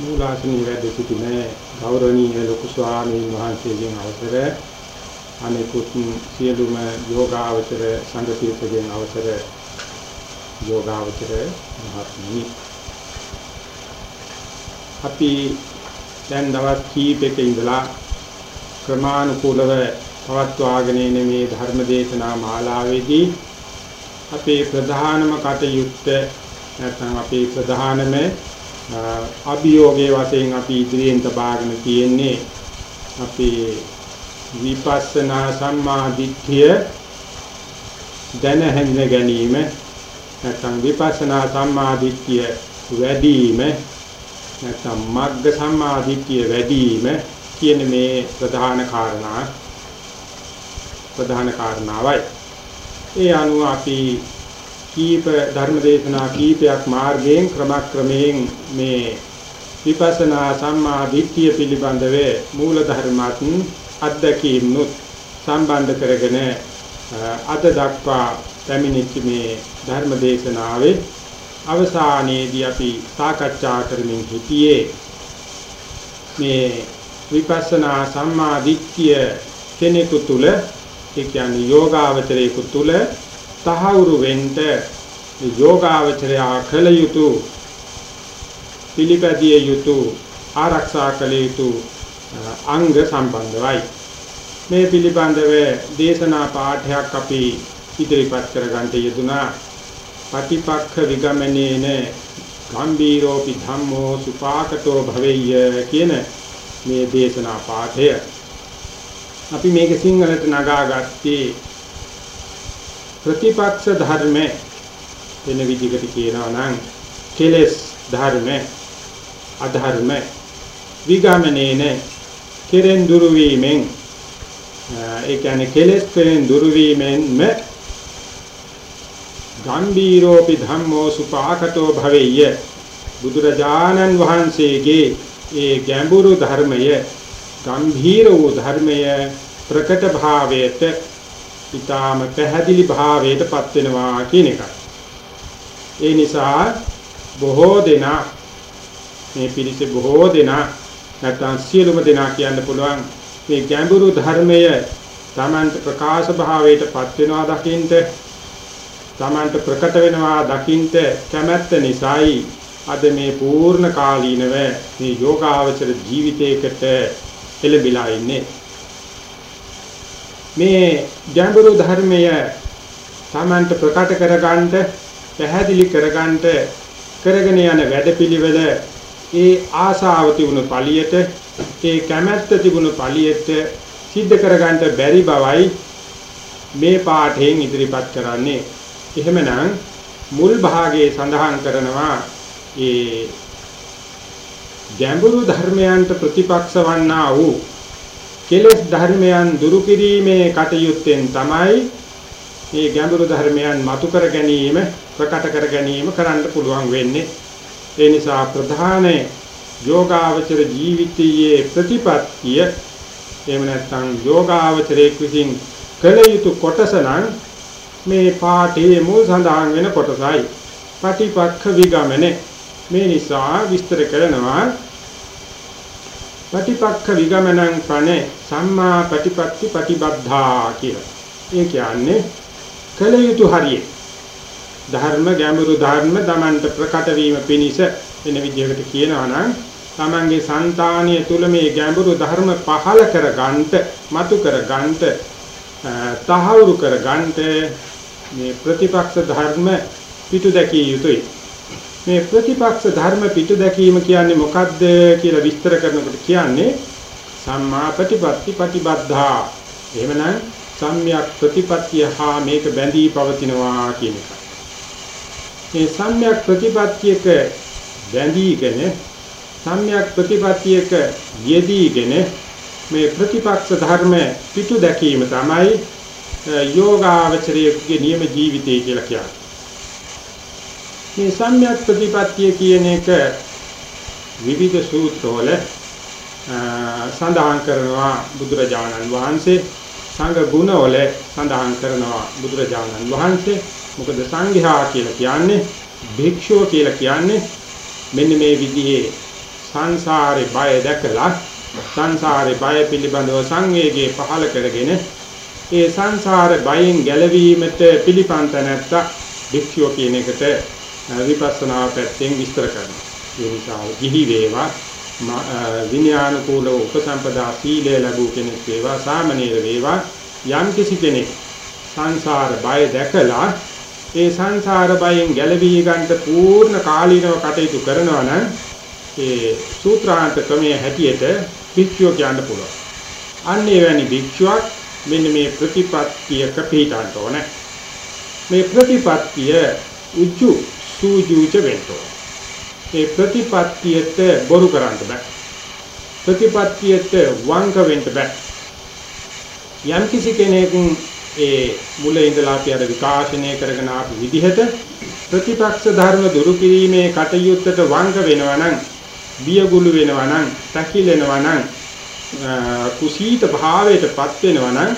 මූලාසනී වැඩ සිටින ගෞරවනීය ලොකු ස්වාමීන් වහන්සේගෙන් අවසර අනෙකුත් සියලුම යෝගාවචර සංගතියකගෙන් අවසර යෝගාවචර මහත්මී අපි දැන් දවස් කීපයක ඉඳලා ක්‍රමානුකූලව පවත්වාගෙන එන මේ ධර්ම දේශනා මාලාවේදී අපේ ප්‍රධානම කටයුත්ත නැත්නම් අපේ ප්‍රධානම අභියෝගයේ වශයෙන් අපි ඉදිරියෙන් තබාගෙන තියෙන්නේ අපේ විපස්සනා සම්මාදිට්ඨිය දැන හැඳින ගැනීම නැත්නම් විපස්සනා සම්මාදිට්ඨිය වැඩිම නැත්නම් මග්ග සම්මාදිට්ඨිය වැඩිම කියන මේ ප්‍රධාන කාරණා ප්‍රධාන කාරණාවයි. ඒ අනුව අපි කීප ධර්මදේශනා කීපයක් මාර්ගයෙන් ක්‍රමක්‍රමයෙන් මේ විපස්සනා සම්මා දිට්ඨිය පිළිබඳව මූල ධර්මات අධ්‍යක්ීම්නුත් සම්බන්ධ කරගෙන අද දක්වා පැමිණිච්ච මේ ධර්මදේශනාවේ අවසානයේදී අපි සාකච්ඡා කරමින් සිටියේ මේ විපස්සනා සම්මා දිට්ඨිය කෙනෙකු තුල ඒ කියන්නේ යෝගාවචරයෙකු තුල තහවුරු වෙන්න යෝගාවචරය කළ යුතු පිළිපැදිය යුතු ආරක්ෂා කළ යුතු අංග සම්බන්ධවයි. මේ පිළිබඳව දේශනා පාඨයක් අපි ඉදිරිපත් කරගන්න යෙදුනා පටිපක්ඛ විගමනේන ගම්බීරෝපි ධම්මෝ සුපාකටෝ භවෙය්‍ය කියන මේ දේශනා පාඨය. අපි මේක සිංහලට නගාගත්තේ ප්‍රතිපක්ෂ ධර්ම වෙන විදිහකට කියනවා නම් කෙලස් ධර්ම අධර්ම විගමනේන කෙරෙන් දුරු වීමෙන් ඒ කියන්නේ කෙලස් කෙරෙන් දුරු වීමෙන්ම ගම්බීරෝපි ධම්මෝ සුපාකටෝ භවෙය්‍ය. බුදුරජාණන් වහන්සේගේ ඒ ගැඹුරු ධර්මය ගම්භීර වූ ධර්මය ප්‍රකට භාවයට ඊටාම පැහැදිලි භාවයට පත් වෙනවා කියන එකයි. ඒ නිසා බොහෝ දෙනා මේ පිළිසෙ බොහෝ දෙනා නැත්නම් සියලුම දෙනා කියන්න පුළුවන් මේ ගැඹුරු ධර්මය තමන්ට ප්‍රකාශ භාවයට පත් වෙනවා දකින්ට තමන්ට ප්‍රකට වෙනවා දකින්ට කැමැත්ත නිසායි අද මේ පූර්ණ කාලීනව මේ යෝගාවචර ජීවිතයකට එළඹිලා ඉන්නේ මේ ගැඹුරු ධර්මය තමන්ට ප්‍රකට කරගන්න පැහැදිලි කරගන්න කරගෙන යන වැඩපිළිවෙල ඒ ආසාව තිබුණු පළියට ඒ කැමැත්ත තිබුණු පළියට සිද්ධ කරගන්න බැරි බවයි මේ පාඨයෙන් ඉදිරිපත් කරන්නේ. එහෙමනම් මුල් භාගයේ සඳහන් කරනවා ඒ ගැඹුරු ධර්මයන්ට ප්‍රතිපක්ෂ වන්නා වූ කෙලෙස් ධර්මයන් දුරු කිරීමේ කටයුත්තෙන් තමයි මේ ගැඹුරු ධර්මයන් මතු කර ගැනීම ප්‍රකට කර ගැනීම කරන්න පුළුවන් වෙන්නේ. ඒ නිසා ප්‍රධාන යෝගාවචර ජීවිතයේ ප්‍රතිපත්තිය එහෙම නැත්නම් යෝගාවචරයේ විසින් කළ යුතු කොටස නම් මේ පාඨයේ මුල් සඳහන් වෙන කොටසයි. පටිපක්ඛ විගමනේ. මේ නිසා විස්තර කරනවා පටිපක්ඛ විගමනං පනේ සම්මා පටිපත්ති පටිබද්ධා කියලා. ඒ කියන්නේ කල යුතු හරිය. ධර්ම ගැඹුරු ධර්ම Tamanට ප්‍රකට වීම පිණිස වෙන විදිහකට කියනවා නම් Tamanගේ సంతානිය තුල මේ ගැඹුරු ධර්ම පහල කර ගන්නට, මතු කර ගන්නට, තහවුරු කර ගන්නට මේ ප්‍රතිපක්ෂ ධර්ම පිටු දැකිය යුතුයි. මේ ප්‍රතිපක්ෂ ධර්ම පිටු දැකීම කියන්නේ මොකද්ද කියලා විස්තර කරනකොට කියන්නේ සම්මා ප්‍රතිපatti ප්‍රතිබද්ධා. එහෙමනම් සම්‍යක් ප්‍රතිපත්තිය හා මේක බැඳී පවතිනවා කියන එක. මේ සම්‍යක් ප්‍රතිපත්තියක බැඳීගෙන සම්‍යක් ප්‍රතිපත්තියක යෙදීගෙන මේ ප්‍රතිපක්ෂ ධර්ම පිටු දැකීම තමයි යෝගාවචරයේ නියම ජීවිතය කියලා කියන්නේ. මේ සම්‍යක් ප්‍රතිපත්තිය කියන එක විවිධ සූත්‍රවල සඳහන් කරනවා බුදුරජාණන් වහන්සේ. සංඝ ගුණවල සඳහන් කරනවා බුදුරජාණන් වහන්සේ. මොකද සංඝයා කියලා කියන්නේ භික්ෂුව කියලා කියන්නේ මෙන්න මේ විදිහේ සංසාරේ බය දැකලා සංසාරේ බය පිළිබඳව සංවේගයේ පහළ කරගෙන ඒ සංසාර බයෙන් ගැලවීමට පිළිපන්ත නැත්තා භික්ෂුව කියන එකට විපස්සනා පැත්තෙන් විස්තර කරනවා. ඒ නිසා ගිහි වේවා විනයානුකූල උපසම්පදා සීලය ලැබූ කෙනෙක් වේවා සාමණේර වේවා යම් කිසි කෙනෙක් සංසාර බය දැකලා ඒ සංසාර බයෙන් ගැලවී ගන්නට පූර්ණ කාලීනව කටයුතු කරනවා නම් ඒ සූත්‍රාන්ත ක්‍රමයේ හැටියට භික්ෂුව කියන්න පුළුවන්. අන්න එවැනි භික්ෂුවක් මෙන්න මේ ප්‍රතිපත්තියක පිටාන්ට ඕනේ. මේ ප්‍රතිපත්තිය උජ්ජු සූජුච වෙන්ටෝ. ඒ ප්‍රතිපත්තියට බොරු කරන්න බෑ. ප්‍රතිපත්තියට වංක වෙන්න බෑ. යම් කිසි කෙනෙක් ඒ මුල ඉඳලා අපි අර විකාශනය කරගෙන ආපු විදිහට ප්‍රතිපක්ෂ ධර්ම දුරු කිරීමේ කටයුත්තට වංක වෙනවා නම් බියගුළු වෙනවා නම් තකිලෙනවා නම් කුසීත භාවයටපත් වෙනවා නම්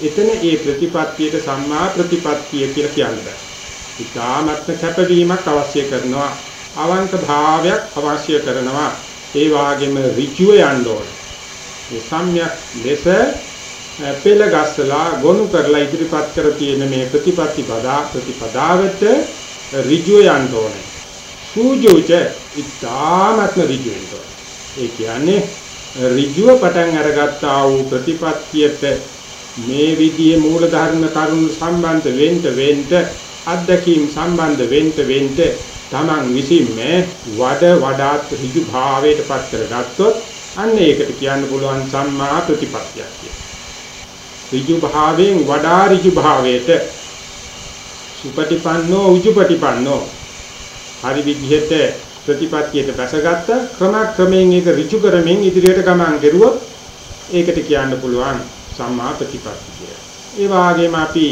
එතන ඒ ප්‍රතිපත්තියට සම්මා ප්‍රතිපත්තිය කියලා කියන්නේ. ඉතාමත්ම කැපවීමක් අවශ්‍ය කරනවා. අවංක භාවයක් අවශ්‍ය කරනවා. ඒ වාගේම ඍජුව යන්න ඕනේ. මේ සම්‍යක් ලෙස පෙළ ගස්සලා ගොනු කරලා ඉදිරිපත් කර තියෙන මේ ප්‍රතිපත්ති පදා ප්‍රතිපදාවට ඍජුව යන්න ඕනේ. සූජෝච ඉතාමත්ම ඍජුව යන්න ඕනේ. ඒ කියන්නේ ඍජුව පටන් අරගත්තා වූ ප්‍රතිපත්තියට මේ විදිහේ මූල ධර්ම කරුණු සම්බන්ධ වෙන්න වෙන්න අත්දැකීම් සම්බන්ධ වෙන්න වෙන්න Taman විසින්ම වඩ වඩාත් ඍජු භාවයට පත් කරගත්තොත් අන්න ඒකට කියන්න පුළුවන් සම්මා ප්‍රතිපත්තියක් කියලා. ඍජු භාවයෙන් වඩා ඍජු භාවයට සුපටිපන්නෝ උජුපටිපන්නෝ හරි විදිහට ප්‍රතිපත්තියට බැසගත්ත ක්‍රමක්‍රමයෙන් ඒක ඍජු කරමින් ඉදිරියට ගමන් කරුවොත් ඒකට කියන්න පුළුවන් සම්මා ප්‍රතිපත්තිය කියලා. ඒ වගේම අපි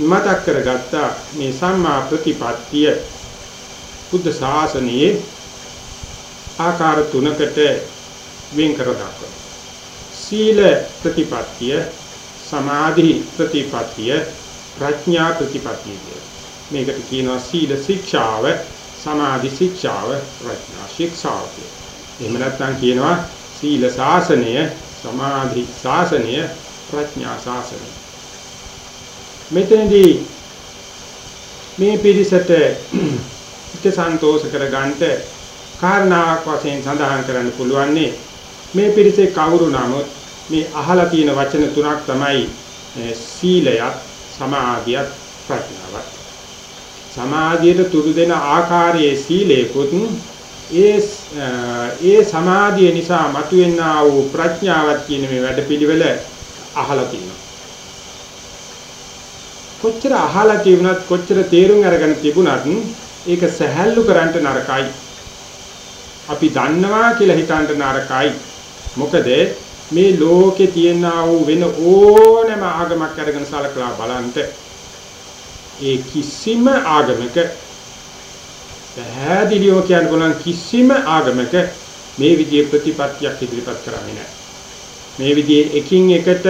මතක් කරගත්ත මේ සම්මා ප්‍රතිපත්තිය බුද්ධ ශාසනයේ ආකාර තුනකට වෙන් කර දක්වනවා. සීල ප්‍රතිපත්තිය, සමාධි ප්‍රතිපත්තිය, ප්‍රඥා ප්‍රතිපත්තිය මේකට කියනවා සීල ශික්ෂාව, සමාධි ශික්ෂාව, ප්‍රඥා ශික්ෂාව කියලා. එහෙම නැත්නම් කියනවා සීල ශාසනය, සමාධි ශාසනය, ප්‍රඥා ශාසනය. මෙතනදී මේ පිරිසට හිත සන්තෝෂ කරගන්නට කාරණාවක් වශයෙන් සඳහන් කරන්න පුළුවන්නේ මේ පිරිසේ කවුරු නමුත් මේ අහලා තියෙන වචන තුනක් තමයි සීලයත් සමාධියත් ප්‍රඥාවත්. සමාධියට තුරු දෙන ආකාරයේ සීලේකුත් ඒ ඒ සමාධිය නිසා මතුවෙනා වූ ප්‍රඥාවක් කියන මේ වැඩපිළිවෙල අහලා තියෙනවා. කොච්චර අහලා තිබුණත් කොච්චර තේරුම් අරගෙන තිබුණත් ඒක සැහැල්ලු කරන්න නරකයි. අපි දන්නවා කියලා හිතන්න නරකයි. මොකද මේ ලෝකේ තියෙනා වූ වෙන ඕනෑම ආගමක් අරගෙන සලකලා බලන්න ඒ කිසිම ආගමක පැහැදිලිව කියන්න පුළුවන් කිසිම ආගමක මේ විදිහේ ප්‍රතිපත්තියක් ඉදිරිපත් කරන්නේ නැහැ. මේ විදිහේ එකින් එකට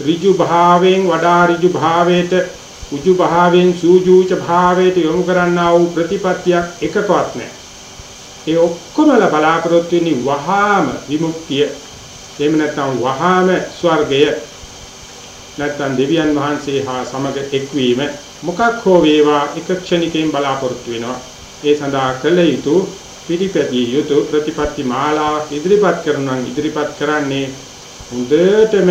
ඍජු භාවයෙන් වඩා ඍජු භාවයට උජු භාවයෙන් සූජූච භාවයට යොමු කරන්නා වූ ප්‍රතිපත්තියක් එකකවත් නැහැ. ඒ ඔක්කොමල බලාපොරොත්තු වෙන්නේ වහාම විමුක්තිය. එහෙම නැත්නම් වහාම ස්වර්ගය. නැත්නම් දෙවියන් වහන්සේ හා සමග එක්වීම මොකක් හෝ වේවා එක ක්ෂණිකයෙන් බලාපොරොත්තු වෙනවා. ඒ සඳහා කළ යුතු පිළිපැදිය යුතු ප්‍රතිපත්ති මාලාවක් ඉදිරිපත් කරනවා ඉදිරිපත් කරන්නේ හොඳටම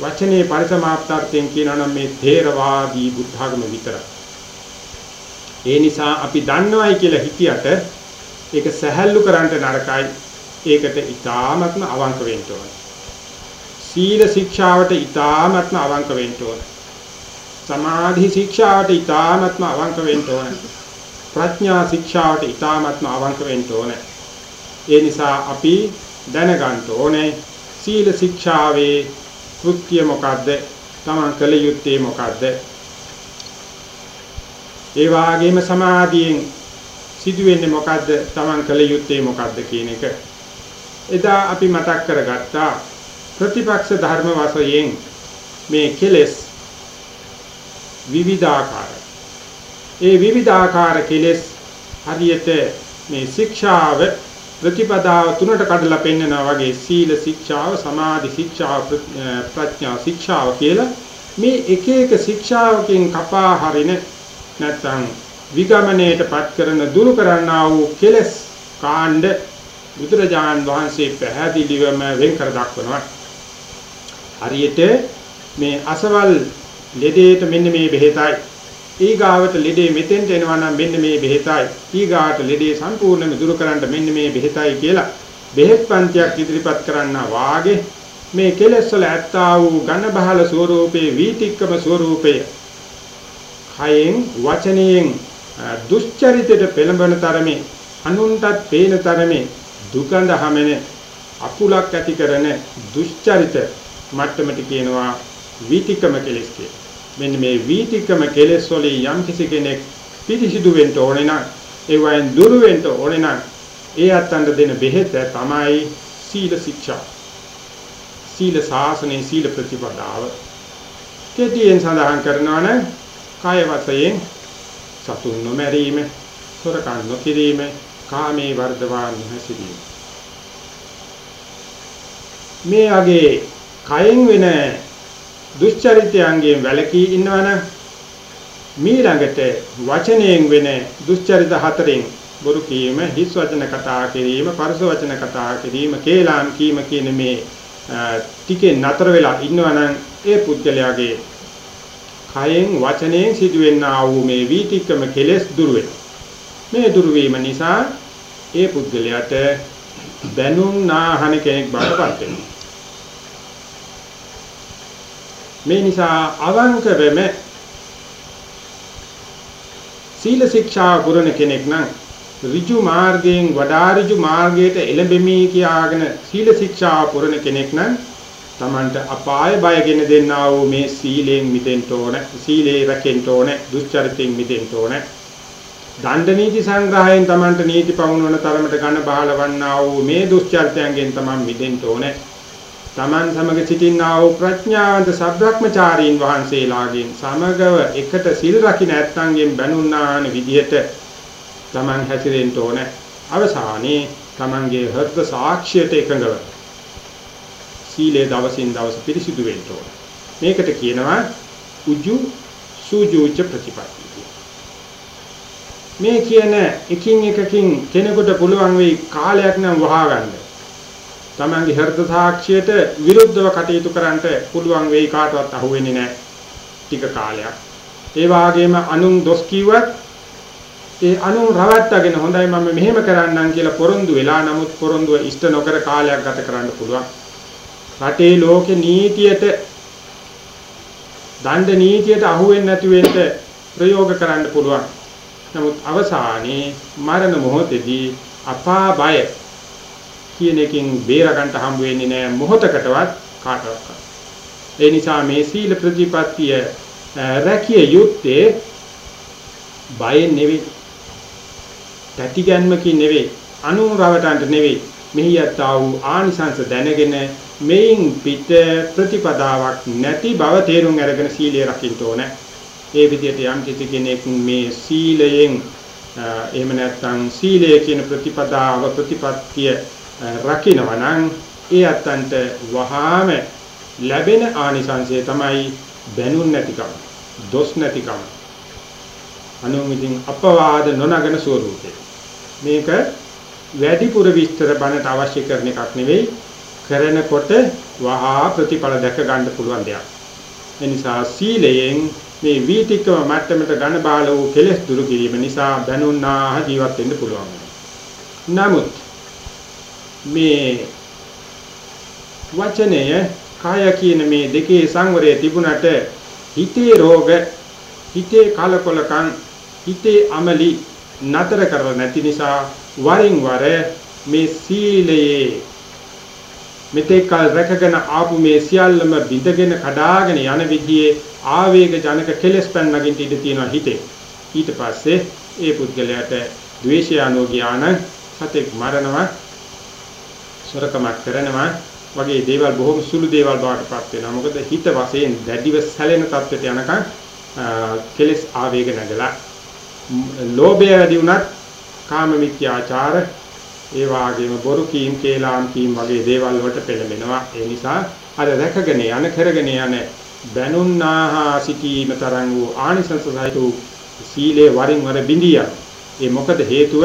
වචනේ පරිසමාප්තාර්ථයෙන් කියනවා නම් මේ ථේරවාදී බුද්ධාගම විතරයි. ඒ නිසා අපි දන්නවයි කියලා හිතියට ඒක සැහැල්ලු කරන්න නරකයි. ඒකට ඊටාත්ම අවංක වෙන්න ඕනේ. සීල ශික්ෂාවට ඊටාත්ම අවංක වෙන්න ඕනේ. සමාධි ශික්ෂාවට ඊටාත්ම අවංක වෙන්න ඕනේ. ප්‍රඥා ශික්ෂාවට ඊටාත්ම අවංක වෙන්න ඕනේ. ඒ නිසා අපි දැනගන්න ඕනේ සීල ශික්ෂාවේ කෘත්‍ය මොකද්ද? තමන් කළ යුත්තේ මොකද්ද? ඒ වාගේම සමාධියෙන් සිදුවෙන්නේ මොකද්ද? තමන් කළ යුත්තේ මොකද්ද කියන එක. එදා අපි මතක් කරගත්තා ප්‍රතිපක්ෂ ධර්ම වශයෙන් මේ කෙලෙස් විවිධාකාර. ඒ විවිධාකාර කෙලෙස් හරියට මේ ශික්ෂාව ප්‍රතිපදාව තුනට කඩලා පෙන්නනවා වගේ සීල ශික්ෂාව, සමාධි ශික්ෂාව, ප්‍රඥා ශික්ෂාව කියලා මේ එක එක ශික්ෂාවකින් කපා හරින නැත්නම් විගමණයටපත් කරන දුරු කරන්නා වූ කෙලස් කාණ්ඩ බුදුරජාන් වහන්සේ පැහැදිලිවම වෙන් කර දක්වනවා. හරියට මේ අසවල් ලෙඩේට මෙන්න මේ බෙහෙතයි ඊගාවට ලෙඩේ මෙතෙන්ට එනවා නම් මෙන්න මේ බෙහෙතයි. ඊගාට ලෙඩේ සම්පූර්ණයෙන්ම දුරු කරන්න මෙන්න මේ බෙහෙතයි කියලා බෙහෙත් පන්තියක් ඉදිරිපත් කරන්නා වාගේ මේ කෙලෙස් වල ඇත්තා වූ ඝන බහල ස්වરૂපේ වීතික්කම ස්වરૂපය කයෙන් වචනයෙන් දුෂ්චරිතයට පෙළඹෙන තරමේ අනුන්ටත් පේන තරමේ දුකඳ හැමෙන අකුලක් ඇති කරන දුෂ්චරිත මට්ටමට කියනවා වීතික්කම කෙලෙස් කියලා. මෙන්න මේ වීතිකම කෙලෙස් වලින් යම් කිසි කෙනෙක් පිරිසිදු වෙන්න ඕනේ නම් ඒ වයින් දුරු වෙන්න ඕනේ නම් ඒ අත්තන්ට දෙන බෙහෙත තමයි සීල ශික්ෂා. සීල සාසනේ සීල ප්‍රතිපදාව. කෙටියෙන් සඳහන් කරනවා නම් කාය වශයෙන් සතුන් නොමැරීම, සොරකම් නොකිරීම, කාමේ වර්ධවා නොහැසිරීම. මේ වගේ කයෙන් වෙන දුෂ්චරිතයන්ගෙන් වැළකී ඉන්නවනම් මීළඟට වචනයෙන් වෙන දුෂ්චරිත හතරෙන් බොරු කීම, හිස් වචන කතා කිරීම, පරස වචන කතා කිරීම, කේලාම් කීම කියන මේ ටිකේ නතර වෙලා ඉන්නවනම් ඒ පුද්ගලයාගේ කයෙන් වචනයෙන් සිදුවෙනා වූ මේ වීතික්‍රම කෙලෙස් දුර මේ දුර නිසා ඒ පුද්ගලයාට බැනුම් නාහන කෙනෙක් බවට පත් වෙනවා. මේ නිසා අවංකවම සීල ශික්ෂා පුරණ කෙනෙක් නම් ඍජු මාර්ගයෙන් වඩා ඍජු මාර්ගයට එළඹෙමි කියාගෙන සීල ශික්ෂා පුරණ කෙනෙක් නම් Tamanට අපාය බයගෙන දෙන්නා වූ මේ සීලයෙන් මිදෙන්න ඕන සීලේ රැකෙන්න ඕන දුස්චරිතයෙන් මිදෙන්න ඕන. දණ්ඩ නීති සංග්‍රහයෙන් Tamanට නීති පවුනවන තරමට ඝන බහලවන්නා වූ මේ දුස්චරිතයන්ගෙන් Taman මිදෙන්න ඕනේ. Taman සමග සිටින්නා වූ ප්‍රඥාවන්ත සබ්‍රක්‍මචාරීන් වහන්සේලාගෙන් සමගව එකට සිල් රකින්න ඇත්තන්ගෙන් බැනුන්නාන විදිහට Taman හැසිරෙන්න ඕන. අවසානයේ Tamanගේ හෘද සාක්ෂියට එකඟව සීලේ දවසින් දවස පිරිසිදු වෙන්න ඕන. මේකට කියනවා උජු සූජුච ප්‍රතිපatti. මේ කියන එකින් එකකින් කෙනෙකුට පුළුවන් වෙයි කාලයක් නම් වහා ගන්න. තමන්ගේ හෘද සාක්ෂියට විරුද්ධව කටයුතු කරන්නට පුළුවන් වෙයි කාටවත් අහුවෙන්නේ නැහැ ටික කාලයක්. ඒ වාගේම අනුන් දොස් කිව්වත් ඒ අනුන් රවට්ටගෙන හොඳයි මම මෙහෙම කරන්නම් කියලා පොරොන්දු වෙලා නමුත් පොරොන්දුව ඉෂ්ට නොකර කාලයක් ගත කරන්න පුළුවන්. රටේ ලෝකේ නීතියට දණ්ඩ නීතියට අහුවෙන්නේ නැති වෙන්න ප්‍රයෝග කරන්න පුළුවන්. නමුත් අවසානයේ මරණ මොහොතේදී අපා බය කියන එකෙන් බේර ගන්න හම්බ වෙන්නේ නැහැ මොහොතකටවත් කාටවත්. ඒ නිසා මේ සීල ප්‍රතිපත්තිය රැකිය යුත්තේ බයෙන් නෙවෙයි. තැතිගැන්මකින් නෙවෙයි. අනුරවටන්ට නෙවෙයි. මෙහි යත්තා වූ ආනිසංස දැනගෙන මේන් පිට ප්‍රතිපදාවක් නැති බව තේරුම් අරගෙන සීලය රකින්න ඕනේ. ඒ විදිහට යම් කිසි කෙනෙක් මේ සීලයෙන් එහෙම නැත්නම් සීලය කියන ප්‍රතිපදාව ප්‍රතිපත්තිය රකින්නවා නම් ඒ අත්තන්ට වහාම ලැබෙන ආනිසංසය තමයි බැනුන් නැතිකම, දොස් නැතිකම. අනුමිතින් අපවාද නොනගන ස්වરૂපේ. මේක වැඩිපුර විස්තර බණට අවශ්‍ය කරන එකක් නෙවෙයි කරනකොට වහා ප්‍රතිඵල දැක ගන්න පුළුවන් දෙයක්. ඒ නිසා සීලයෙන් මේ වීතිකම මට්ටමට ඝන බාල වූ කෙලෙස් දුරු කිරීම නිසා බැනුන්නා ජීවත් වෙන්න පුළුවන්. නමුත් මේ වචනය කාය කියන මේ දෙකේ සංවරය තිබුණට හිතේ රෝග හිතේ කලකොලකම් හිතේ අමලි නතර කරලා නැති නිසා වරින් වර මේ සීලයේ මෙතෙක් කල රැකගෙන ආපු මේ සියල්ලම බිඳගෙන කඩාගෙන යන විදිහේ ආවේග ජනක කෙලෙස් පැන්නගින් ඉඳ තියෙනවා හිතේ. ඊට පස්සේ ඒ පුද්ගලයාට ද්වේෂය අනෝග්‍යාන සතෙක් මරනවා සොරකමක් කරනවා වගේ දේවල් බොහොම සුළු දේවල් බවට පත් වෙනවා. මොකද හිත වශයෙන් දැඩිව සැලෙන තත්ත්වයට යනකම් කෙලෙස් ආවේග නැගලා ලෝභය වැඩි වුණත් කාම මිත්‍යාචාර ඒ වාගේම බොරු කීම් කේලාම් කීම් වගේ දේවල් වලට පෙළඹෙනවා. ඒ නිසා අර රැකගෙන යන කරගෙන යන බැනුන්නාහා සිටීම තරම් වූ ආනිසංස සහිත සීලේ වරින් වර බිඳිය. ඒ මොකද හේතුව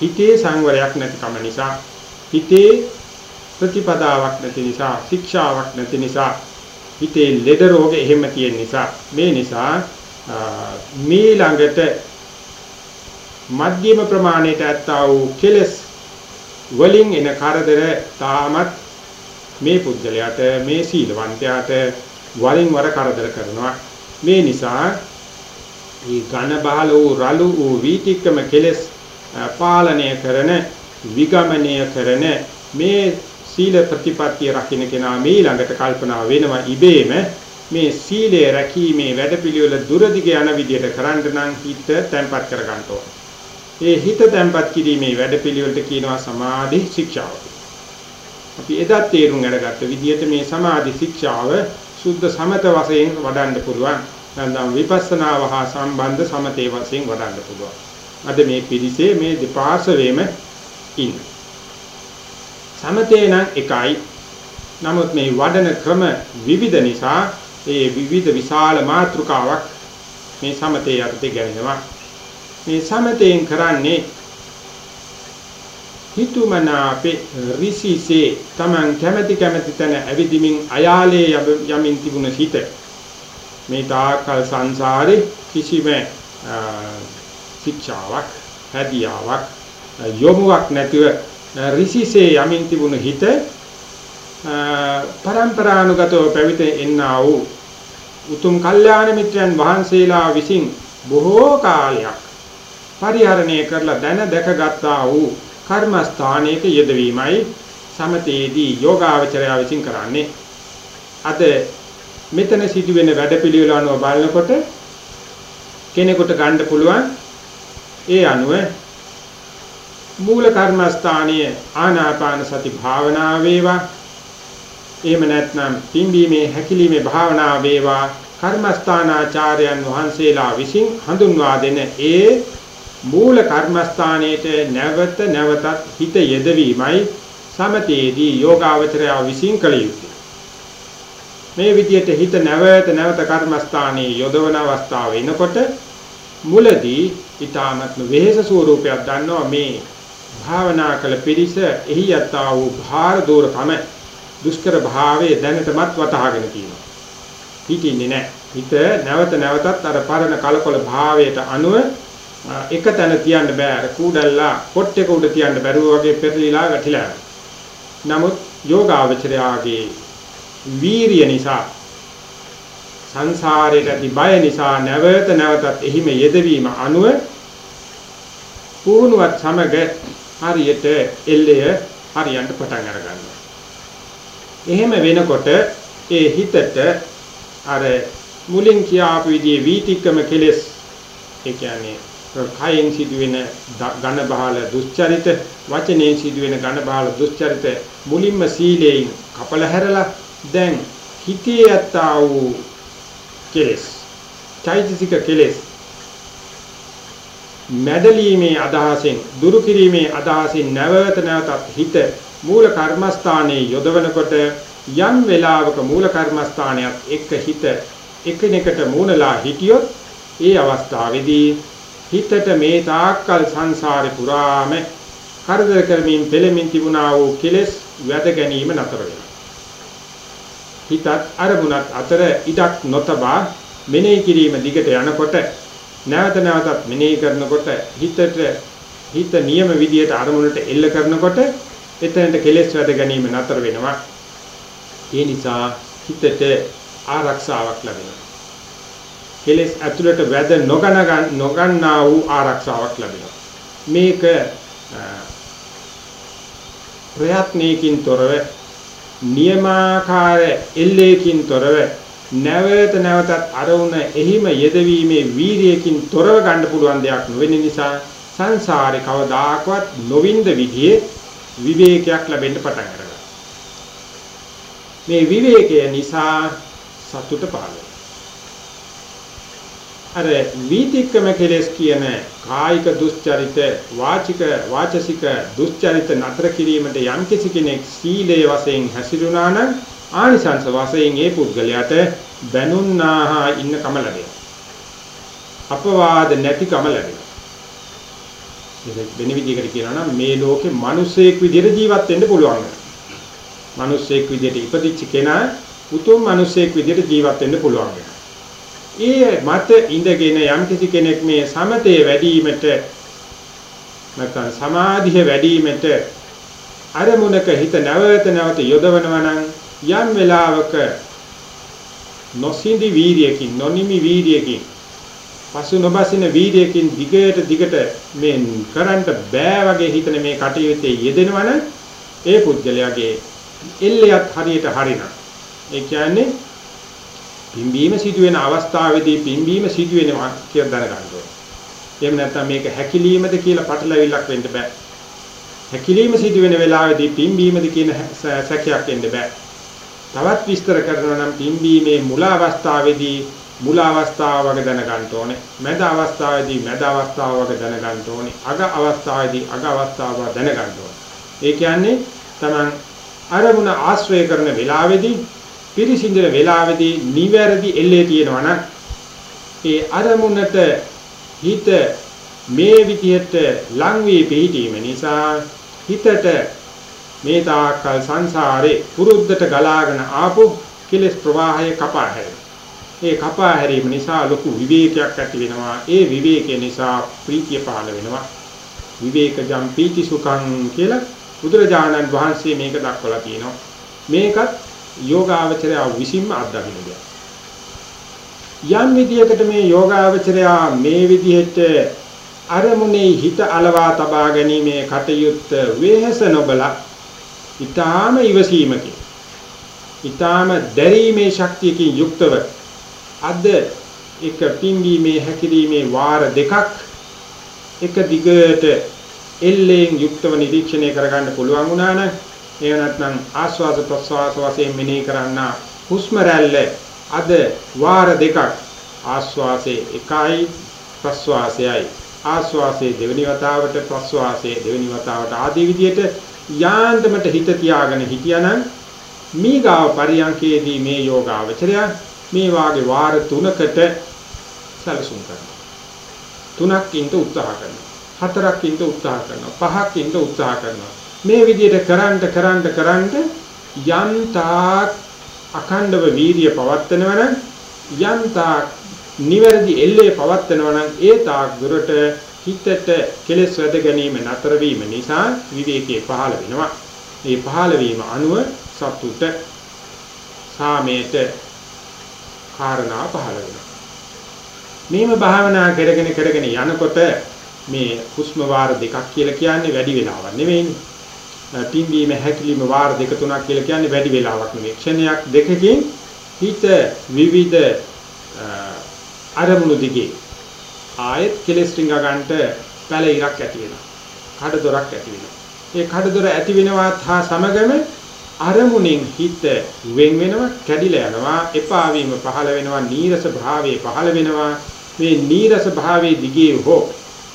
හිතේ සංවරයක් නැතිකම නිසා හිතේ ප්‍රතිපදාවක් නැති නිසා ශික්ෂාවක් නැති නිසා හිතේ ලෙඩ රෝග එහෙම තියෙන නිසා. මේ නිසා මේ ළඟට මධ්‍යම ප්‍රමාණයට ඇත්තා වූ කෙලස් වලින් එන කරදර තාමත් මේ පුද්ගලයාට මේ සීලවන්තයාට වරින් වර කරදර කරනවා. මේ නිසා මේ ඝන බහල වූ රළු වූ වීතික්කම කෙලස් පාලනය කරන විගමනය කරන මේ සීල ප්‍රතිපත්තිය රකින්න කෙනා මේ ළඟට කල්පනා වෙනවා ඉබේම මේ සීලය රැකීමේ වැඩපිළිවෙල දුරදිග යන විදිහට කරන්න නම් හිත තැම්පත් කර ගන්න ඒ හිත තැම්පත් කිරීමේ වැඩපිළිවෙලට කියනවා සමාධි ශික්ෂාව. අපි එදා තේරුම් අරගත්ත විදිහට මේ සමාධි ශික්ෂාව සුද්ධ සමත වශයෙන් වඩන්න පුළුවන්. නැත්නම් විපස්සනාව හා සම්බන්ධ සමතේ වශයෙන් වඩන්න පුළුවන්. අද මේ පිළිසේ මේ දෙපාර්ශවෙම ඉන්නේ. සමතේ නම් එකයි. නමුත් මේ වඩන ක්‍රම විවිධ නිසා ඒ විවිධ විශාල මාත්‍රකාවක් මේ සමතේ යටතේ ගැනෙනවා. මේ සමතෙන් කරන්නේ හිතුමනාපේ රිසිසේ Taman කැමැති කැමැති තැන ඇවිදිමින් අයාලේ යමින් තිබුණ හිත මේ තාකල් සංසාරේ කිසිම ශික්ෂාවක් හැදියාවක් යොමුවක් නැතිව ඍෂිසේ යමින් තිබුණු හිත පරම්පරානුගතව පැවිත එන්නා වූ උතුම් කල්යාණ මිත්‍රයන් වහන්සේලා විසින් බොහෝ කාලයක් පරිහරණය කරලා දැන දැකගත්තා වූ කර්මස්ථානයක යෙදවීමයි සමතේදී යෝගාවචරය විසින් කරන්නේ. අද මෙතන සිදුවෙන වැඩපිළිවෙල අනුව බලනකොට කෙනෙකුට ගන්න පුළුවන් ඒ අනුව මූල කර්මස්ථානීය ආනාපාන සති භාවනාව වේවා එහෙම නැත්නම් පිම්බීමේ හැකිලිමේ භාවනාව වේවා කර්මස්ථානාචාර්යයන් වහන්සේලා විසින් හඳුන්වා දෙන ඒ මූල කර්මස්ථානයේට නැවත නැවතත් හිත යෙදවීමයි සමතේදී යෝගාවචරය විසින් කළ යුතුයි. මේ විදිහට හිත නැවත නැවත කර්මස්ථානයේ යොදවන අවස්ථාව එනකොට මුලදී ඊ타මත්ම වෙහෙස ස්වරූපයක් දන්නවා මේ භාවනා කළ පිරිස එහි යත්තා වූ භාර දෝරකම දුෂ්කර භාවයේ දැනටමත් වටහාගෙන තියෙනවා. හිතින්නේ නැහැ. හිත නැවත නැවතත් අර පරණ කලකොල භාවයට අනුව එක තැන තියන්න බෑ. අර කූඩල්ලා පොට් එක උඩ තියන්න බැරුව වගේ පෙරලිලා වැටිලා නමුත් යෝගාවචරයාගේ වීරිය නිසා සංසාරයට ඇති බය නිසා නැවත නැවතත් එහිම යෙදවීම අනුව පුහුණුවත් සමග හරියට එල්ලය හරියන්ට පටන් අර ගන්නවා. එහෙම වෙනකොට ඒ හිතට අර මුලින් කියාපු විදිහේ වීතික්කම කෙලෙස් ඒ කියන්නේ කයෙන් සිදුවෙන ඝන බහල දුස්චරිත වචනයෙන් සිදුවෙන ඝන බහල දුස්චරිත මුලින්ම සීලයෙන් කපල හැරලා දැන් හිතේ යත්තා වූ කෙලෙස් චෛතසික කෙලෙස් මැඩලීමේ අදහසෙන් දුරු කිරීමේ අදහසින් නැවත නැවතත් හිත මූල කර්මස්ථානයේ යොදවනකොට යම් වෙලාවක මූල කර්මස්ථානයත් එක්ක හිත එකිනෙකට මූණලා හිටියොත් ඒ අවස්ථාවේදී හිතට මේ තාක්කල් සංසාරේ පුරාම කරදර කරමින් පෙළමින් තිබුණා වූ කෙලෙස් වැද ගැනීම නතර වෙනවා. හිතත් අරමුණත් අතර ඉඩක් නොතබා මෙනෙහි කිරීම දිගට යනකොට නැවත නැවතත් මෙනෙහි කරනකොට හිතට හිත නියම විදියට අරමුණට එල්ල කරනකොට එතනට කෙලෙස් වැඩ ගැනීම නතර වෙනවා. ඒ නිසා හිතට ආරක්ෂාවක් ලැබෙනවා. කෙලෙස් ඇතුළට වැද නොගන නොගන්නා වූ ආරක්ෂාවක් ලැබෙනවා. මේක ප්‍රයත්නයකින් තොරව නියමාකාර එල්ලේකින් තොරව නැවත නැවතත් අරමුණ එහිම යෙදවීමේ වීරියකින් තොරව ගන්න පුළුවන් දෙයක් නොවෙන නිසා සංසාරේ කවදාකවත් නොවින්ද විදිහේ විවේකයක් ලැබෙන්න පටන් ගන්නවා. මේ විවේකය නිසා සතුට පාලනය. අර වීතික්කම කෙලස් කියන කායික දුස්චරිත වාචික වාචසික දුස්චරිත නතර කිරීමට යම් කෙනෙක් සීලයේ වශයෙන් හැසිරුණා නම් ආනිසංස වශයෙන් ඒ පුද්ගලයාට බැනුන්නාහා ඉන්න කම ලැබෙනවා. අපවාද නැති කම ලැබෙනවා. ඒක වෙන විදිහකට කියනවා නම් මේ ලෝකේ මිනිසෙක් විදිහට ජීවත් වෙන්න පුළුවන්. මිනිසෙක් විදිහට ඉපදිච්ච කෙනා උතුම් මිනිසෙක් විදිහට ජීවත් වෙන්න පුළුවන්. ඒ මත ඉඳගෙන යම් කිසි කෙනෙක් මේ සමතේ වැඩිවීමට නැත්නම් සමාධිය වැඩිවීමට අරමුණක හිත නැවත නැවත යොදවනවා නම් යම් වෙලාවක නොසිඳි වීර්යකින් නොනිමි වීර්යකින් පසු නොබසින වීර්යකින් දිගට දිගට මේ කරන්ට බෑ වගේ හිතන මේ කටයුත්තේ යෙදෙනවනම් ඒ පුද්ගලයාගේ එල්ලයක් හරියට හරිනම් ඒ කියන්නේ පිම්බීම සිදුවෙන අවස්ථාවේදී පිම්බීම සිදුවෙනවා කියලා දැනගන්න ඕනේ. එහෙම නැත්නම් මේක හැකිලීමද කියලා පටලැවිල්ලක් වෙන්න බෑ. හැකිලීම සිදුවෙන වෙලාවේදී පිම්බීමද කියන සැකයක් එන්න බෑ. තවත් විස්තර කරනවා නම් පිම්බීමේ මුල අවස්ථාවේදී මුල අවස්ථාව වගේ දැනගන්න ඕනේ. මැද අවස්ථාවේදී මැද අවස්ථාව වගේ දැනගන්න ඕනේ. අග අවස්ථාවේදී අග අවස්ථාව දැනගන්න ඕනේ. ඒ කියන්නේ Taman අරමුණ ආශ්‍රය කරන වෙලාවේදී පිරිසිඳන වෙලාවේදී නිවැරදි එල්ලේ තියෙනවා නම් ඒ අරමුණට හිත මේ විදිහට ලං වී පිහිටීම නිසා හිතට මේ තාක්කල් සංසාරේ පුරුද්දට ගලාගෙන ආපු කෙලෙස් ප්‍රවාහය කපා හැරෙනවා. ඒ කපා හැරීම නිසා ලොකු විවේකයක් ඇති වෙනවා. ඒ විවේකය නිසා ප්‍රීතිය පහළ වෙනවා. විවේකජම් පීති සුඛං කියලා බුදුරජාණන් වහන්සේ මේක දක්වලා තියෙනවා. මේකත් යෝගාවචරය විසින්ම අත්දකින්න දෙයක්. යම් විදියකට මේ යෝගාවචරය මේ විදිහට අරමුණේ හිත අලවා තබා ගැනීමේ කටයුත්ත වෙහස නොබලා ඊටාම ඉවසීමකින් ඊටාම දැරීමේ ශක්තියකින් යුක්තව අද එක පිම්බීමේ හැකිරීමේ වාර දෙකක් එක දිගට එල්ලෙන් යුක්තව නිරීක්ෂණය කරගන්න පුළුවන් වුණා නම් එහෙම නැත්නම් ආස්වාද ප්‍රස්වාස වශයෙන් මෙනෙහි කරන්න හුස්ම රැල්ල අද වාර දෙකක් ආස්වාසේ එකයි ප්‍රස්වාසයයි ආස්වාසේ දෙවෙනි වතාවට ප්‍රස්වාසයේ දෙවෙනි වතාවට ආදී විදිහට යාන්තමට හිත තියාගෙන හිටියානම් මීගාව පරියන්කේදී මේ යෝගාවචරය මේ වාගේ වාර 3කට සැලසුම් කරනවා. තුනක් ඉන්න උත්සාහ කරනවා. හතරක් ඉන්න උත්සාහ කරනවා. පහක් ඉන්න උත්සාහ කරනවා. මේ විදිහට කරන්ට කරන්ට කරන්ට යන්තා අඛණ්ඩව වීර්ය පවත්නවනම් යන්තා නිවැරදි එල්ලේ පවත්නවනම් ඒ තාක් දුරට හිතට කෙලෙස් වැද ගැනීම නතර වීම නිසා විවේකයේ පහළ වෙනවා. මේ පහළ වීම අනුව සතුට සාමයට කාරණා පහළ වෙනවා. මේම භාවනා කරගෙන කරගෙන යනකොට මේ හුස්ම වාර දෙකක් කියලා කියන්නේ වැඩි වෙලාවක් නෙවෙයිනේ. පිම්බීම හැකිලිම වාර දෙක තුනක් කියලා කියන්නේ වැඩි වෙලාවක් නෙවෙයි. ක්ෂණයක් දෙකකින් හිත විවිධ අරමුණු දිගේ ආයෙත් කෙලස් රිංග ගන්නට පැලිරක් ඇති වෙනවා. කඩදොරක් ඇති වෙනවා. ඒ කඩදොර ඇති වෙනවත් හා සමගම අරමුණෙන් හිත වෙන් වෙනවා, කැඩිලා යනවා, එපා වීම පහළ වෙනවා, නීරස භාවයේ පහළ වෙනවා. මේ නීරස භාවයේ දිගේ හෝ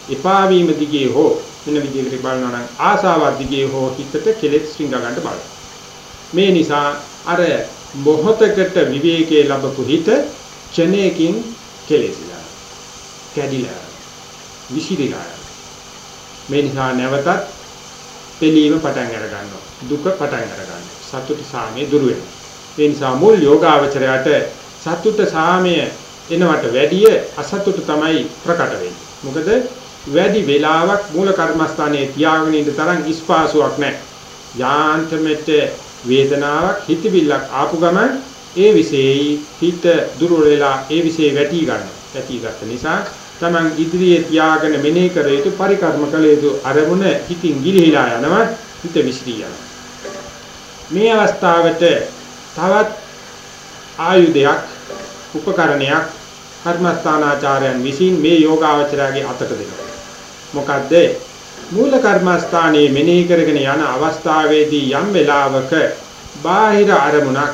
එපා වීම දිගේ හෝ වෙන විදිහකට බලනවා නම් ආසාවක් දිගේ හෝ හිතට කෙලෙස් රිංග ගන්නට බලන. මේ නිසා අර මොහතකට විවේකයේ ලැබපු හිත ක්ෂණයකින් කෙලෙසිලා කැඩිලා විසිරිලා. මේ නිසා නැවතත් පිළීම පටන් අර ගන්නවා. දුක පටන් අර ගන්නවා. සතුට සාමයේ දුර වෙනවා. ඒ නිසා මුල් යෝගාවචරයට සතුට සාමය එනවට වැඩිය අසතුට තමයි ප්‍රකට වෙන්නේ. මොකද වැඩි වෙලාවක් මූල කර්මස්ථානයේ තියාගෙන ඉන්න තරම් ඉස්පාසුවක් නැහැ. යාන්ත්‍රමෙට වේදනාවක් හිතවිල්ලක් ආපු ගමන් ඒ විශේෂයි. හිත දුර වෙලා ඒ විශේෂ වැටි ගන්නවා. ඇතිගත් නිසා Taman ඉදිරියේ තියාගෙන මෙනෙහි කර යුතු පරිකර්ම කළ යුතු අරමුණ හිතින් ගිලිහිලා යනවා හිත විශ්‍රී යනවා. මේ අවස්ථාවට තවත් ආයුධයක් උපකරණයක් කර්මස්ථානාචාර්යයන් විසින් මේ යෝගාවචරයාගේ අතට දෙනවා. මොකද්ද? මූල කර්මස්ථානයේ මෙනෙහි කරගෙන යන අවස්ථාවේදී යම් වෙලාවක බාහිර අරමුණක්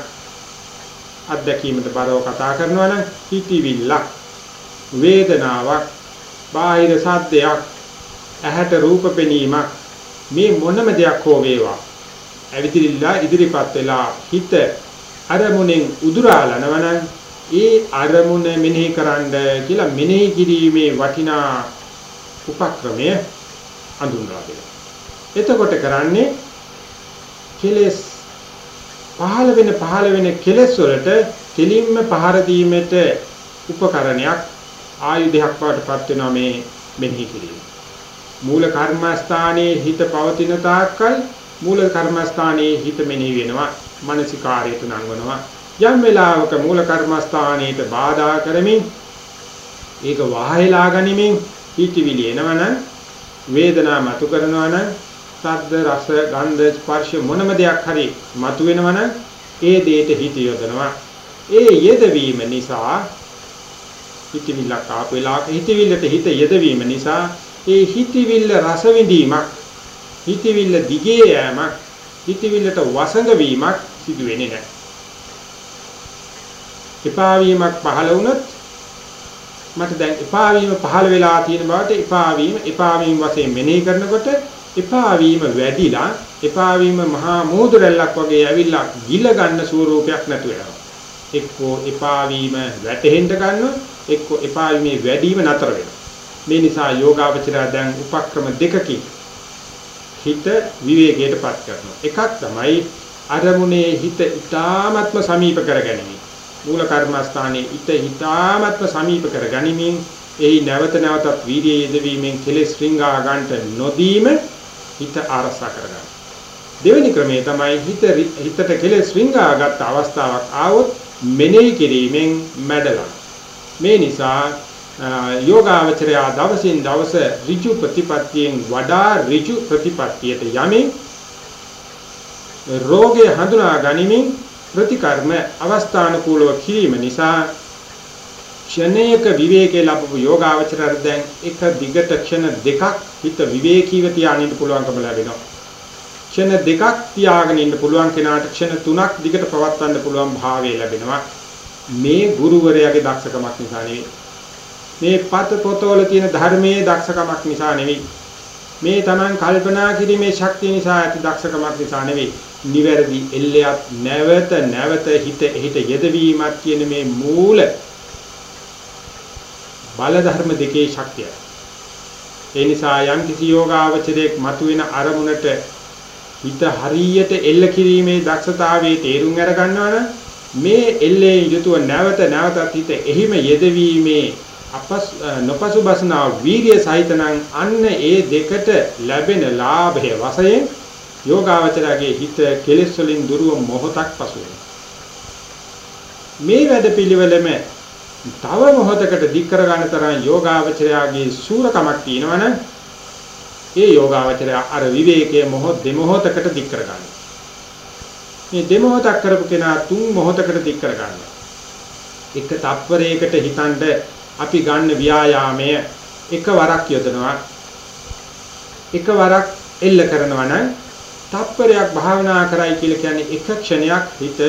අත්දැකීමට බරව කතා කරනවා නම් හිතවිල්ලක්. වේදනාවක් බාහිර සද්දයක් ඇහැට රූප පෙනීමක් මේ මොනම දෙයක් හෝ වේවා ඇවිතිරිලා ඉදිරිපත් වෙලා හිත අරමුණෙන් උදුරාලනවනම් ඒ අරමුණ මෙනෙහි කරන්න කියලා මෙනෙහි කිරීමේ වටිනා උපක්‍රමය හඳුන්වලා දෙනවා. එතකොට කරන්නේ කෙලස් පහළ වෙන පහළ වෙන කෙලස් වලට කෙලින්ම පහර දීමට උපකරණයක් ආයුධයක් බවට වෙනවා මේ මෙනෙහි කිරීම. මූල කර්මස්ථානයේ හිත පවතින තාක්කල් මූල කර්මස්ථානයේ හිත මෙනෙහි වෙනවා. මානසිකාරයට නංවනවා. යම් වෙලාවක මූල කර්මස්ථානයට බාධා කරමින් ඒක වහයලා ගනිමින් හිතවිලි එනවනම් වේදනා මතු කරනවා නම් ශබ්ද රස ගන්ධ ස්පර්ශ මොනම දෙයක් හරි මතු වෙනවා නම් ඒ දෙයට හිත යොදනවා ඒ යෙදවීම නිසා හිතවිල්ලක් ආපු වෙලාවක හිතවිල්ලට හිත යෙදවීම නිසා ඒ හිතවිල්ල රස විඳීමක් හිතවිල්ල දිගේ යෑමක් හිතවිල්ලට වසඟ වීමක් සිදු වෙන්නේ නැහැ එපා වීමක් පහළ වුණොත් මට දැන් එපා වීම පහළ වෙලා තියෙන බවට එපා වීම එපා වීම වශයෙන් මෙනෙහි කරනකොට එපා වීම වැඩිලා එපා වීම මහා මෝදරැල්ලක් වගේ ඇවිල්ලා ගිල ගන්න ස්වරූපයක් නැතු වෙනවා. එක්කෝ එපා වීම වැටෙහෙන්න ගන්නවා එක්කෝ එපා වීමේ වැඩිම නතර වෙනවා. මේ නිසා යෝගාවචරය දැන් උපක්‍රම දෙකකින් හිත විවේකයටපත් කරනවා. එකක් තමයි අරමුණේ හිත ඊ타ත්ම සමීප කරගැනීම. මූල කර්මස්ථානයේ ිත හිතාමත්ම සමීප කර ගනිමින් එහි නැවත නැවතත් වීර්යය යෙදවීමෙන් කෙලෙස් රිංගා ගන්නට නොදීම හිත ආරසා කරගන්න. දෙවෙනි ක්‍රමය තමයි හිත හිතට කෙලෙස් රිංගා ගත්ත අවස්ථාවක් ආවොත් මෙනෙහි කිරීමෙන් මැඩලන. මේ නිසා යෝගාවචරය දවසින් දවස ඍජු ප්‍රතිපත්තියෙන් වඩා ඍජු ප්‍රතිපත්තියට යමින් රෝගය හඳුනා ගනිමින් ප්‍රතිකර්ම අවස්ථානුකූලව කිරීම නිසා ක්ෂණයක විවේකේ ලැබපු යෝගාවචරය දැන් එක දිගට ක්ෂණ දෙකක් හිත විවේකීව තියාගෙන පුළුවන්කම ලැබෙනවා. ක්ෂණ දෙකක් තියාගෙන ඉන්න පුළුවන් කෙනාට ක්ෂණ තුනක් දිගට පවත්වන්න පුළුවන් භාවය ලැබෙනවා. මේ ගුරුවරයාගේ දක්ෂකමක් නිසා නෙවෙයි. මේ පත පොතවල තියෙන ධර්මයේ දක්ෂකමක් නිසා නෙවෙයි. මේ Taman කල්පනා කිරීමේ ශක්තිය නිසා ඇති දක්ෂකමක් නිසා නෙවෙයි. නිවැරදි එල්ලයක් නැවත නැවත හිත හිත යෙදවීමක් කියන මේ මූල බල ධර්ම දෙකේ ශක්තිය. ඒ නිසා යම් කිසි යෝගාවචරයක් මතුවෙන අරමුණට හිත හරියට එල්ල කිරීමේ දක්ෂතාවයේ තේරුම් අර ගන්නවනම් මේ එල්ලේ යුතුව නැවත නැවතත් හිත එහිම යෙදවීමේ අපස් නොපසුබස්නා වීර්ය සහිතනම් අන්න ඒ දෙකට ලැබෙන ලාභය වශයෙන් යෝගාවචරයේ හිත කෙලෙස් වලින් දුරව මොහොතක් පසු මේ වැඩපිළිවෙලම තව මොහොතකට දික් කර ගන්න තරම් යෝගාවචරයාගේ සූරකමක් තියෙනවනම් ඒ යෝගාවචරය අර විවේකයේ මොහොත දෙමොහොතකට දික් කර ගන්නවා. මේ දෙමොහොතක් කරපු කෙනා තුන් මොහොතකට දික් කර ගන්නවා. එක තප්පරයකට හිතනද අපි ගන්න ව්‍යායාමය එක වරක් යොදනවා. එක වරක් එල්ල කරනවා නම් තප්පරයක් භාවනා කරයි කියලා කියන්නේ එක ක්ෂණයක් හිත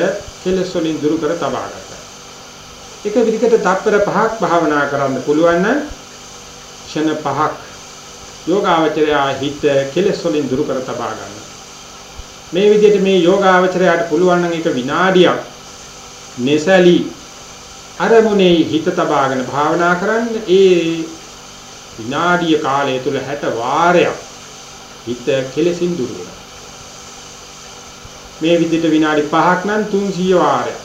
කෙලස් වලින් දුරු කර තබා ගන්නවා. එක විදිහකට තප්පර පහක් භාවනා කරන්න පුළුවන් නම් ක්ෂණ පහක් යෝගාවචරය හිත කෙලස් වලින් දුරු කර තබා ගන්නවා. මේ විදිහට මේ යෝගාවචරයට පුළුවන් නම් එක විනාඩියක් nesali අරමුණේ හිත තබාගෙන භාවනා කරන්න ඒ විනාඩිය කාලය තුල 60 වාරයක් හිත කෙලසින් දුරු වෙනවා. මේ විදිහට විනාඩි 5ක් නම් 300 වාරයක්.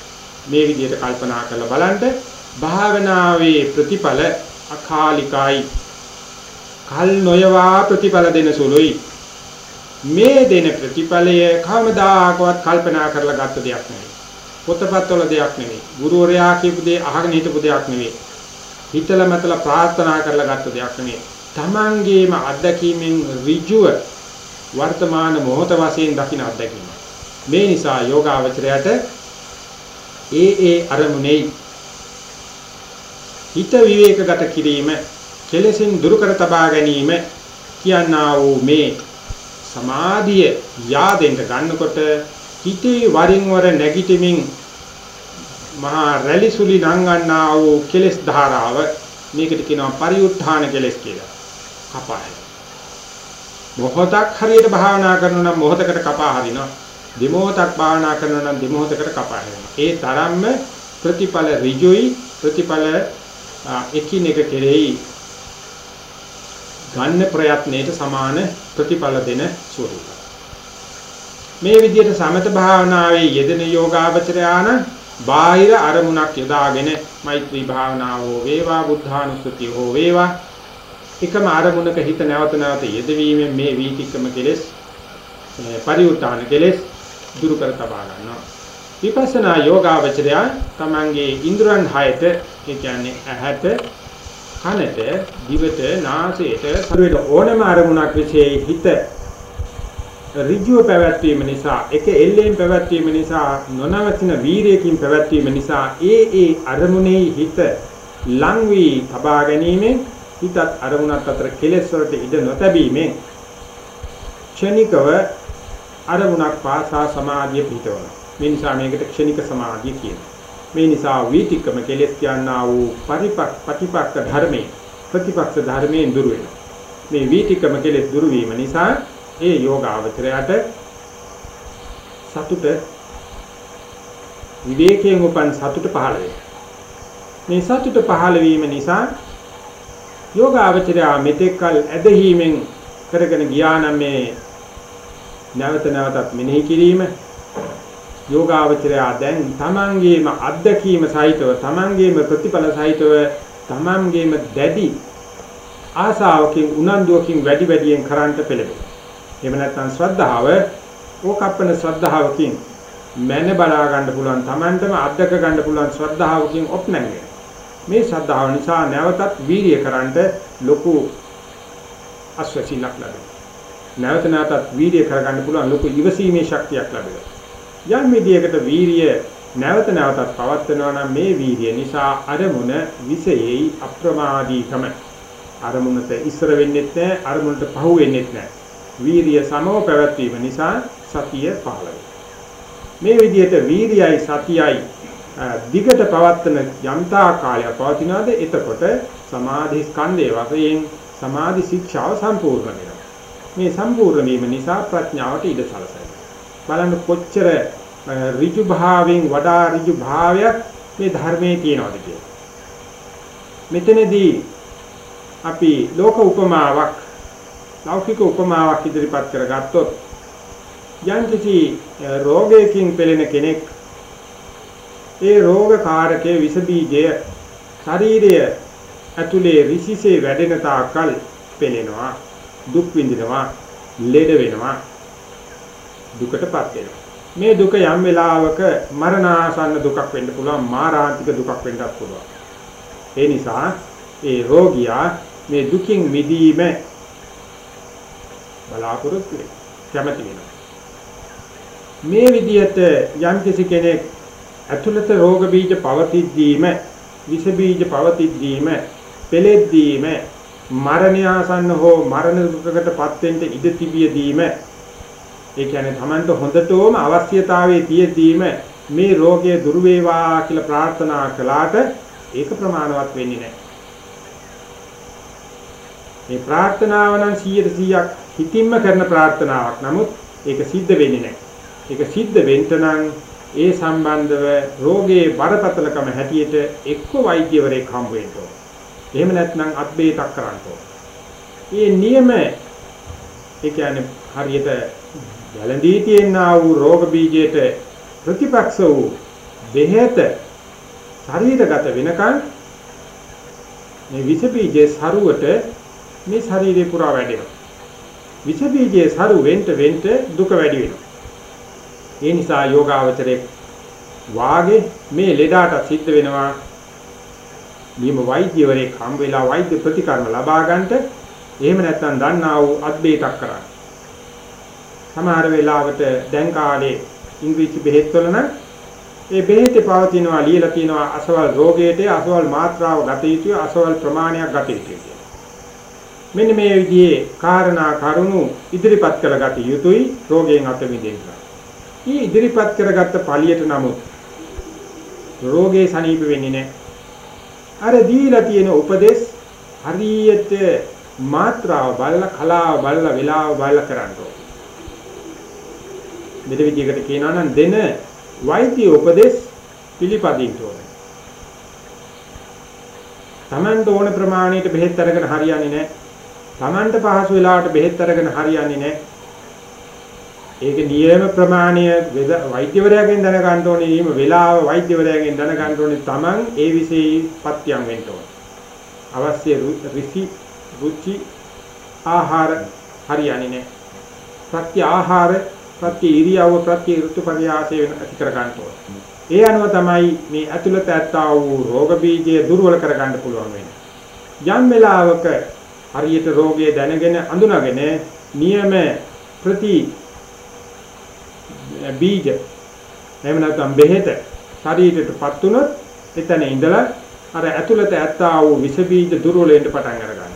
මේ විදිහට කල්පනා කරලා බලන්න භාවනාවේ ප්‍රතිඵල අකාලිකයි. කල් නොයවා ප්‍රතිඵල දෙන සුළුයි. මේ දෙන ප්‍රතිඵලය කවමදාකවත් කල්පනා කරලා ගත්ත දෙයක් නෙවෙයි. පොතපත්වල දෙයක් නෙවෙයි. ගුරුවරයා කියපු දේ අහගෙන හිටපු දෙයක් නෙවෙයි. හිතලා මතලා ප්‍රාර්ථනා කරලා ගත්ත දෙයක් නෙමෙයි. Tamangeema අත්දැකීමෙන් ඍජුව වර්තමාන මොහොත වශයෙන් දකින්න අත්දැකීම. මේ නිසා යෝගාවචරයට ඒ ඒ අරමුණේ හිත විවේකගත කිරීම කෙලෙසින් දුරු කර තබා ගැනීම කියනා වූ මේ සමාධිය yaadෙන්ට ගන්නකොට හිතේ වරින් වර නැගිටමින් මහා රැලිසුලි නංගන්නා වූ කෙලෙස් ධාරාව මේකට කියනවා පරිඋත්ථාන කෙලෙස් කියලා. කපාය. මොහොතක් හරියට භාවනා කරනවා නම් මොහොතකට කපා හරිනවා. දෙමොහොතක් භාවනා කරනවා නම් දෙමොහොතකට කපා හරිනවා. ඒ තරම්ම ප්‍රතිඵල ඍජුයි ප්‍රතිඵල එකිනෙක කෙරෙහි ගන්න ප්‍රයත්නයේට සමාන ප්‍රතිඵල දෙන ස්වරූපය. මේ විදිහට සමත භාවනාවේ යෙදෙන යෝගාවචරයාන බාහිර අරමුණක් යොදාගෙන මෛත්‍රී භාවනාව හෝ වේවා බුද්ධානුස්සතිය හෝ වේවා එකම අරමුණක හිත නැවත නැවත යෙදවීමෙන් මේ වීතික්‍රම කෙලෙස් පරිඋත්තාන කෙලෙස් දුරු කර තබා ගන්නවා විපස්සනා යෝගාවචරය තමන්ගේ ඉන්ද්‍රයන් හයට ඒ කියන්නේ ඇහැට කනට දිවට නාසයට ශරීරයට ඕනම අරමුණක් વિશે හිත. ඍජුව පැවැත්වීම නිසා එක එල්ලෙන් පැවැත්වීම නිසා නොනවතින වීරයකින් පැවැත්වීම නිසා ඒ ඒ අරමුණේ හිත ලං වී තබා ගැනීමෙන් හිතත් අරමුණත් අතර කෙලෙස් වලට ඉඩ නොතැබීමෙන් ක්ෂණිකව අරමුණක් පාසා සමාධිය පිටවනවා මේ නිසා මේකට ක්ෂණික සමාධිය කියනවා. මේ නිසා වීතික්‍රම කෙලෙස් කියනා වූ පරිපක් ප්‍රතිපක්ක ධර්මයේ ප්‍රතිපක්ෂ ධර්මයෙන් දුර වෙනවා. මේ වීතික්‍රම කෙලෙස් දුරු වීම නිසා ඒ යෝගාවචරයට සතුට විවේකයෙන් උපන් සතුට පහළ මේ සතුට පහළ වීම නිසා යෝගාවචරය මෙතෙක්කල් ඇදහිීමෙන් කරගෙන ගියා නම් මේ නැවත නැවතත් මෙනෙහි කිරීම යෝගාවචරය දැන් තමන්ගේම අත්දැකීම සහිතව තමන්ගේම ප්‍රතිඵල සහිතව තමන්ගේම දැඩි ආසාවකින් උනන්දුවකින් වැඩි වැඩියෙන් කරන්ට පෙළඹෙනවා එහෙම නැත්නම් ශ්‍රද්ධාව ඕකප්පන ශ්‍රද්ධාවකින් මැන බලා ගන්න පුළුවන් Tamanටම අත්දක ගන්න පුළුවන් ශ්‍රද්ධාවකින් ඔප්නන්නේ මේ ශ්‍රද්ධාව නිසා නැවතත් වීරිය කරන්ට ලොකු අස්වැසිලක් ලැබෙනවා. නැවත නැවතත් වීරිය කරගන්න පුළුවන් ලොකු ඉවසීමේ ශක්තියක් ලැබෙනවා. යම් විදියකට වීරිය නැවත නැවතත් පවත්වනවා නම් මේ වීරිය නිසා අරමුණ විසෙයි අප්‍රමාදීකම අරමුණට ඉස්සර වෙන්නෙත් නැහැ අරමුණට පහු වෙන්නෙත් නැහැ වීරිය සමව පැවැත්වීම නිසා සතිය පහළ මේ විදිහට වීරියයි සතියයි දිගට පවත්වන යම්තා කාලයක් පවතිනවාද එතකොට සමාධි ස්කන්ධයේ වශයෙන් සමාධි ශික්ෂාව සම්පූර්ණ වෙනවා. මේ සම්පූර්ණ වීම නිසා ප්‍රඥාවට ඉඩ සලසනවා. බලන්න කොච්චර ඍජු භාවයෙන් වඩා ඍජු භාවයක් මේ ධර්මයේ තියෙනවද කියලා. මෙතනදී අපි ලෝක උපමාවක් ලෞකික උපමාවක් ඉදිරිපත් කරගත්තොත් යම්කිසි රෝගයකින් පෙළෙන කෙනෙක් ඒ රෝගකාරකයේ විස බීජය ශරීරය ඇතුලේ රිසිසේ වැඩෙන තාක්කල් පෙළෙනවා දුක් විඳිනවා ලෙඩ වෙනවා දුකටපත් වෙනවා මේ දුක යම් වෙලාවක මරණාසන්න දුකක් වෙන්න පුළුවන් මාරාන්තික දුකක් වෙන්නත් පුළුවන් ඒ නිසා ඒ රෝගියා මේ දුකින් මිදීම බලාපොරොත්තු කැමති වෙනවා. මේ විදිහට යම් කෙනෙක් ඇතුළත රෝග බීජ පවතිද්දීම විස බීජ පවතිද්දීම පෙළෙද්දීම මරණය ආසන්න හෝ මරණ දුකකටපත් වෙන්න ඉඩ තිබියදීම ඒ කියන්නේ Tamanට හොඳටම අවශ්‍යතාවයේ තියෙද්දීම මේ රෝගය දුරු වේවා කියලා ප්‍රාර්ථනා කළාට ඒක ප්‍රමාණවත් වෙන්නේ නැහැ. මේ ප්‍රාර්ථනාව නම් 100%ක් හිතින්ම කරන ප්‍රාර්ථනාවක්. නමුත් ඒක සිද්ධ වෙන්නේ නැහැ. ඒක සිද්ධ වෙන්න නම් ඒ සම්බන්ධව රෝගයේ බරපතලකම හැටියට එක්ක වෛද්‍යවරයෙක් හම්බ වෙන්න ඕන. එහෙම නැත්නම් අත්බේතක් කරන්න ඕන. මේ නියම ඒ කියන්නේ හරියට වැළඳී තියෙනා වූ රෝග බීජයට ප්‍රතිපක්ෂ වූ දෙහෙත ශරීරගත වෙනකන් මේ විස බීජයේ සරුවට මේ ශරීරේ පුරා වැඩෙනවා. විස බීජයේ සරු වෙන්න වෙන්න දුක වැඩි වෙනවා. ඒ නිසා යෝගාවචරයේ වාගේ මේ ලෙඩාට සිද්ධ වෙනවා නියම වෛද්‍යවරයෙක් හම් වෙලා වෛද්‍ය ප්‍රතිකර්ම ලබා ගන්නට එහෙම නැත්නම් දන්නා වූ අද්වේතක් කරන්න. සමහර වෙලාවට දැන් කාලේ ඉංග්‍රීසි බෙහෙත් වල නම් ඒ බෙහෙතේ පවතිනවා ලියලා තියෙනවා අසවල් රෝගයට අසවල් මාත්‍රාව ගත යුතුය අසවල් ප්‍රමාණයක් ගත යුතුය මෙන්න මේ විදිහේ කාරණා කරුණු ඉදිරිපත් කරගත යුතුයි රෝගයෙන් අත මිදෙන්න. ඊ ඉදිරිපත් කරගත්ත පළියට නමුත් රෝගේ සනීප වෙන්නේ නැහැ. අර දීලා තියෙන උපදේශ හරියට මාත්‍රාව බලලා කලාව බලලා වෙලාව බලලා කරන්න ඕනේ. මෙද විදිහකට කියනවා නම් දෙන වෛද්‍ය උපදේශ පිළිපදින්න ඕනේ. Tamanට ඕන ප්‍රමාණයට බෙහෙත් අරගෙන හරියන්නේ නැහැ. Tamanට පහසු වෙලාවට බෙහෙත් අරගෙන හරියන්නේ නැහැ. ඒක නියම ප්‍රමාණය වෛද්‍යවරයාගෙන් දැනගන්න ඕනේ. ඊම වෙලාව වෛද්‍යවරයාගෙන් දැනගන්න ඕනේ. Taman ඒ විශේෂ පත්‍යම් වෙන්න ඕනේ. අවශ්‍ය ඍසි රුචි ආහාර හරියන්නේ නැහැ. ප්‍රත්‍ය ආහාර ප්‍රත්‍ය ඉරියව්ව ප්‍රත්‍ය ඍතු පරියාසය වෙන ඇති කර ගන්න ඕනේ. ඒ අනුව තමයි මේ ඇතුළත ඇත්තා වූ රෝග බීජය දුර්වල කර ගන්න පුළුවන් වෙන්නේ. යම් වෙලාවක හරියට රෝගය දැනගෙන අඳුනගෙන නියම ප්‍රති බීජ එහෙම නැත්නම් බෙහෙත ශරීරයටපත් උනොත් එතන ඉඳලා අර ඇතුළත ඇත්තා වූ විස බීජ දුර්වල වෙන්න පටන් අරගන්නවා.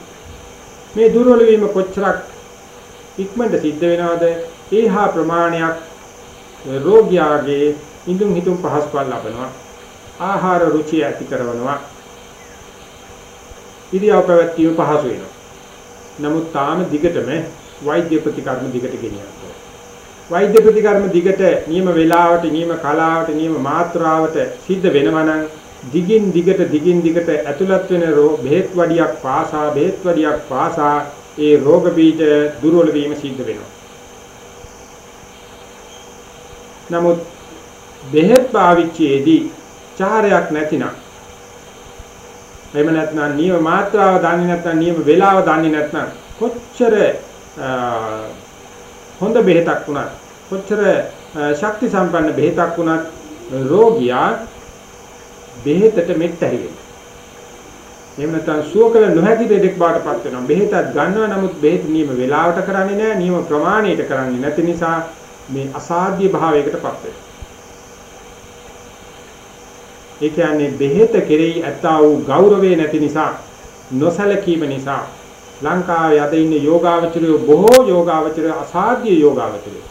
මේ දුර්වල වීම කොච්චරක් ඉක්මනට සිද්ධ වෙනවද? ඒහා ප්‍රමාණයක් රෝගියාගේ ඉදුම් හිතුම් පහසුකම් ලබනවා. ආහාර රුචිය ඇති කරනවා. ඉරියව් පැවැත්වීම පහසු වෙනවා. නමුත් තාම දිගටම වෛද්‍ය ප්‍රතිකර්ම දිගට ගෙනියනවා. වෛද්‍ය ප්‍රතිකර්ම දිගට නියම වේලාවට, නියම කලාවට, නියම මාත්‍රාවට සිද්ධ වෙනවා නම් දිගින් දිගට දිගින් දිගට ඇතුළත් වෙන බෙහෙත් වඩියක් පාසා බෙහෙත් වඩියක් පාසා ඒ රෝග බීජ දුර්වල වීම සිද්ධ වෙනවා. නමුත් බෙහෙත් පාවිච්චියේදී චාරයක් නැතිනම් එහෙම නැත්නම් නියම මාත්‍රාව දන්නේ නැත්නම් නියම වේලාව දන්නේ නැත්නම් කොච්චර හොඳ බෙහෙතක් වුණත් කොච්චර ශක්ති සම්පන්න බෙහෙතක් වුණත් රෝගියා බෙහෙතට මෙත් ඇහිවෙනවා. එහෙම නැත්නම් සුවකල නොහැකි දෙයක් බාටපත් වෙනවා. බෙහෙතක් ගන්නවා නමුත් බෙහෙත නියම වේලාවට කරන්නේ නැහැ, නියම ප්‍රමාණයට කරන්නේ නැති නිසා මේ අසාධ්‍ය භාවයකටපත් වෙනවා. ඒ කියන්නේ බෙහෙත කෙරෙහි ඇත්තා වූ ගෞරවය නැති නිසා, නොසලකීම නිසා ලංකාවේ අද ඉන්න යෝගාවචරයෝ බොහෝ යෝගාවචරය අසාධ්‍ය යෝගාවචරයෝ.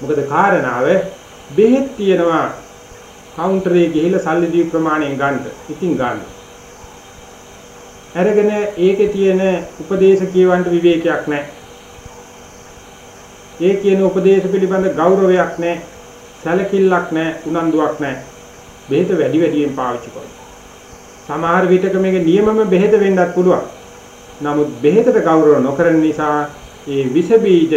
මොකද කාරණාව බෙහෙත් තියනවා කවුන්ටරේ ගිහිල්ලා සල්ලි දී ප්‍රමාණයෙන් ගන්න. ඉතින් ගන්න. අරගෙන ඒකේ තියෙන උපදේශ කියවන්න විවේකයක් නැහැ. ඒ කියන උපදේශ පිළිබඳ ගෞරවයක් නැහැ. සැලකිල්ලක් නැහැ, උනන්දුවක් නැහැ. බෙහෙත වැඩි වැඩියෙන් පාවිච්චි කරනවා. සමහර විටක මේක නියමම බෙහෙත වෙන්නත් පුළුවන්. නමුත් බෙහෙතට ගෞරව නොකරන නිසා ඒ විස බීජ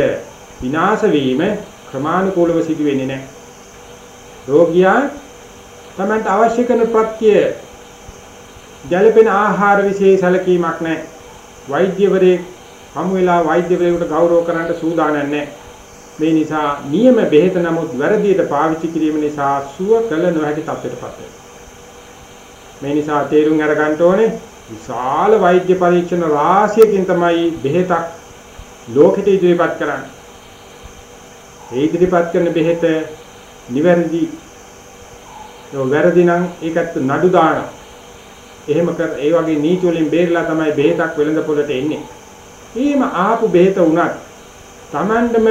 විනාශ වීම ක්‍රමානුකූලව සිදු වෙන්නේ නැහැ. රෝගියා තමන්ට අවශ්‍ය කරන ප්‍රත්‍ය ජලපෙන ආහාර વિશે සැලකීමක් නැහැ. වෛද්‍යවරයෙක් හමු වෙලා වෛද්‍යවරයෙකුට ගෞරව කරන්නට සූදානම් නැහැ. මේ නිසා නියම බෙහෙත නමුත් වැරදියට පාවිච්චි කිරීම නිසා සුව කළ නොහැකි තත්ත්වයටපත් මේ නිසා තේරුම් අරගන්න ඕනේ විශාල වෛද්‍ය පරීක්ෂණ රාශියකින් තමයි බෙහෙතක් ලෝකෙට ඉදිරිපත් කරන්නේ. ඒ ඉදිරිපත් කරන බෙහෙත නිවැරදි ඒක වැරදි නම් ඒකත් නඩු දානවා. එහෙම කර ඒ වගේ නීති වලින් බේරලා තමයි බෙහෙතක් වෙළඳ පොළට එන්නේ. ඊම ආපු බෙහෙත උනත් Tamandම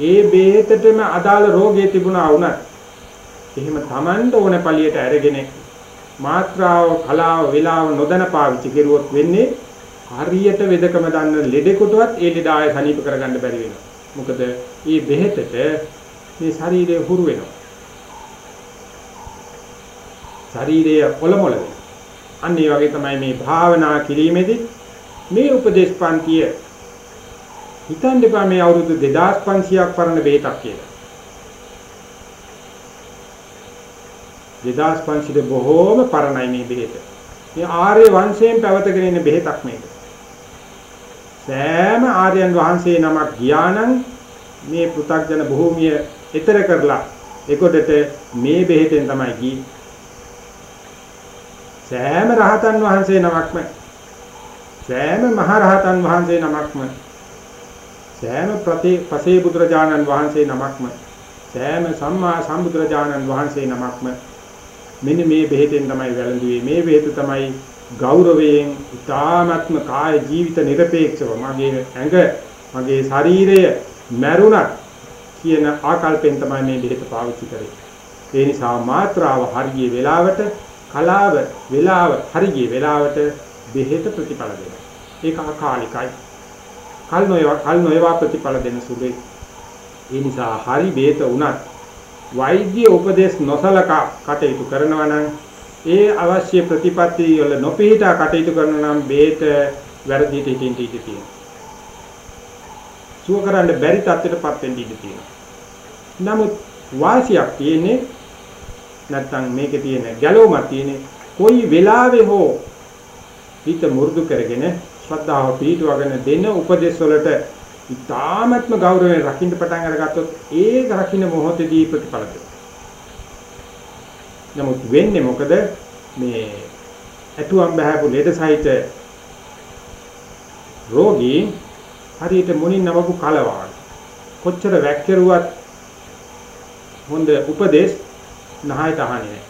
ඒ බෙහෙතටම අදාළ රෝගය තිබුණා වුණත් එහෙම Tamand ඕන පළියට අරගෙන මාත්‍රාව කලාව වේලාව නොදැන පාවිච්චි කරුවොත් වෙන්නේ හරියට වෙදකම දන්න ලෙඩෙකුටවත් ඒ ලෙඩ ආය සනීප කරගන්න බැරි වෙනවා. මොකද මේ බෙහෙතට මේ ශරීරය හුරු වෙනවා. ශරීරය පොළමොළ වෙනවා. අන්න ඒ වගේ තමයි මේ භාවනා කිරීමේදී මේ උපදේශ පන්තිය හිතන්න එපා මේ අවුරුදු 2500ක් පරණ බේතක් කියලා. 2500 බොහෝම පරණයි මේ බෙහෙත. මේ ආර්ය වංශයෙන් පැවතගෙන ඉන්න බෙහෙතක් මේක. සෑම ආර්යයන් වහන්සේ නමක් ගියානම් මේ පෘථග්ජන භූමිය ඈතර කරලා එකොටට මේ බෙහෙතෙන් තමයි ගියේ. සෑම රහතන් වහන්සේ නමක්ම සෑම මහ රහතන් වහන්සේ නමක්ම සෑම පසේ බුදුරජාණන් වහන්සේ නමක්ම සෑම සම්මා සම්බුදුරජාණන් වහන්සේ නමක්ම මෙන්න මේ බෙහෙතෙන් තමයි වැළඳුවේ. මේ බෙහෙත තමයි ගෞරවයෙන් ඊ타ත්ම කාය ජීවිත নিরপেক্ষව මගේ ඇඟ මගේ ශරීරය මැරුණත් කියන ආකල්පෙන් තමයි මේ බෙහෙත පාවිච්චි කරේ. ඒ නිසා මාත්‍රාව හරියේ වෙලාවට කලාව වෙලාව හරියේ වෙලාවට බෙහෙත ප්‍රතිඵල දෙනවා. ඒක අකාලිකයි. කල් නොයවා කල් නොයවා ප්‍රතිඵල දෙන සුළුයි. ඒ නිසා හරි බෙහෙත උනත් වෛද්‍ය උපදේශ නොසලකා කටයුතු කරනවා නම් ඒ අවශ්‍ය ප්‍රතිපත්ති වල නොපිහිටා කටයුතු කරනවා නම් බෙහෙත වැරදිට ඉතින් ඉඳී තියෙනවා. සුව කරන්න බැරි තත්ත්වයටපත් වෙන්න ඉඩ තියෙනවා. නමුත් වාසියක් තියෙන්නේ නැත්තම් මේකේ තියෙන ගැළවමක් තියෙන්නේ කොයි වෙලාවෙ හෝ හිත මුරුදු කරගෙන ශ්‍රද්ධාව පිහිටුවගෙන දෙන උපදේශ වලට ඉතාමත්ම ගෞරවයෙන් රකින්න පටන් අරගත්තොත් ඒක රකින්න මොහොතේදී ප්‍රතිඵල නමුත් වෙන්නේ මොකද මේ ඇතුම් බහැපු ලෙඩ සහිත රෝගී හරියට මුණින් නමපු කලවාන කොච්චර වැක්කිරුවත් හොඳ උපදේශ නහයට අහන්නේ නැහැ.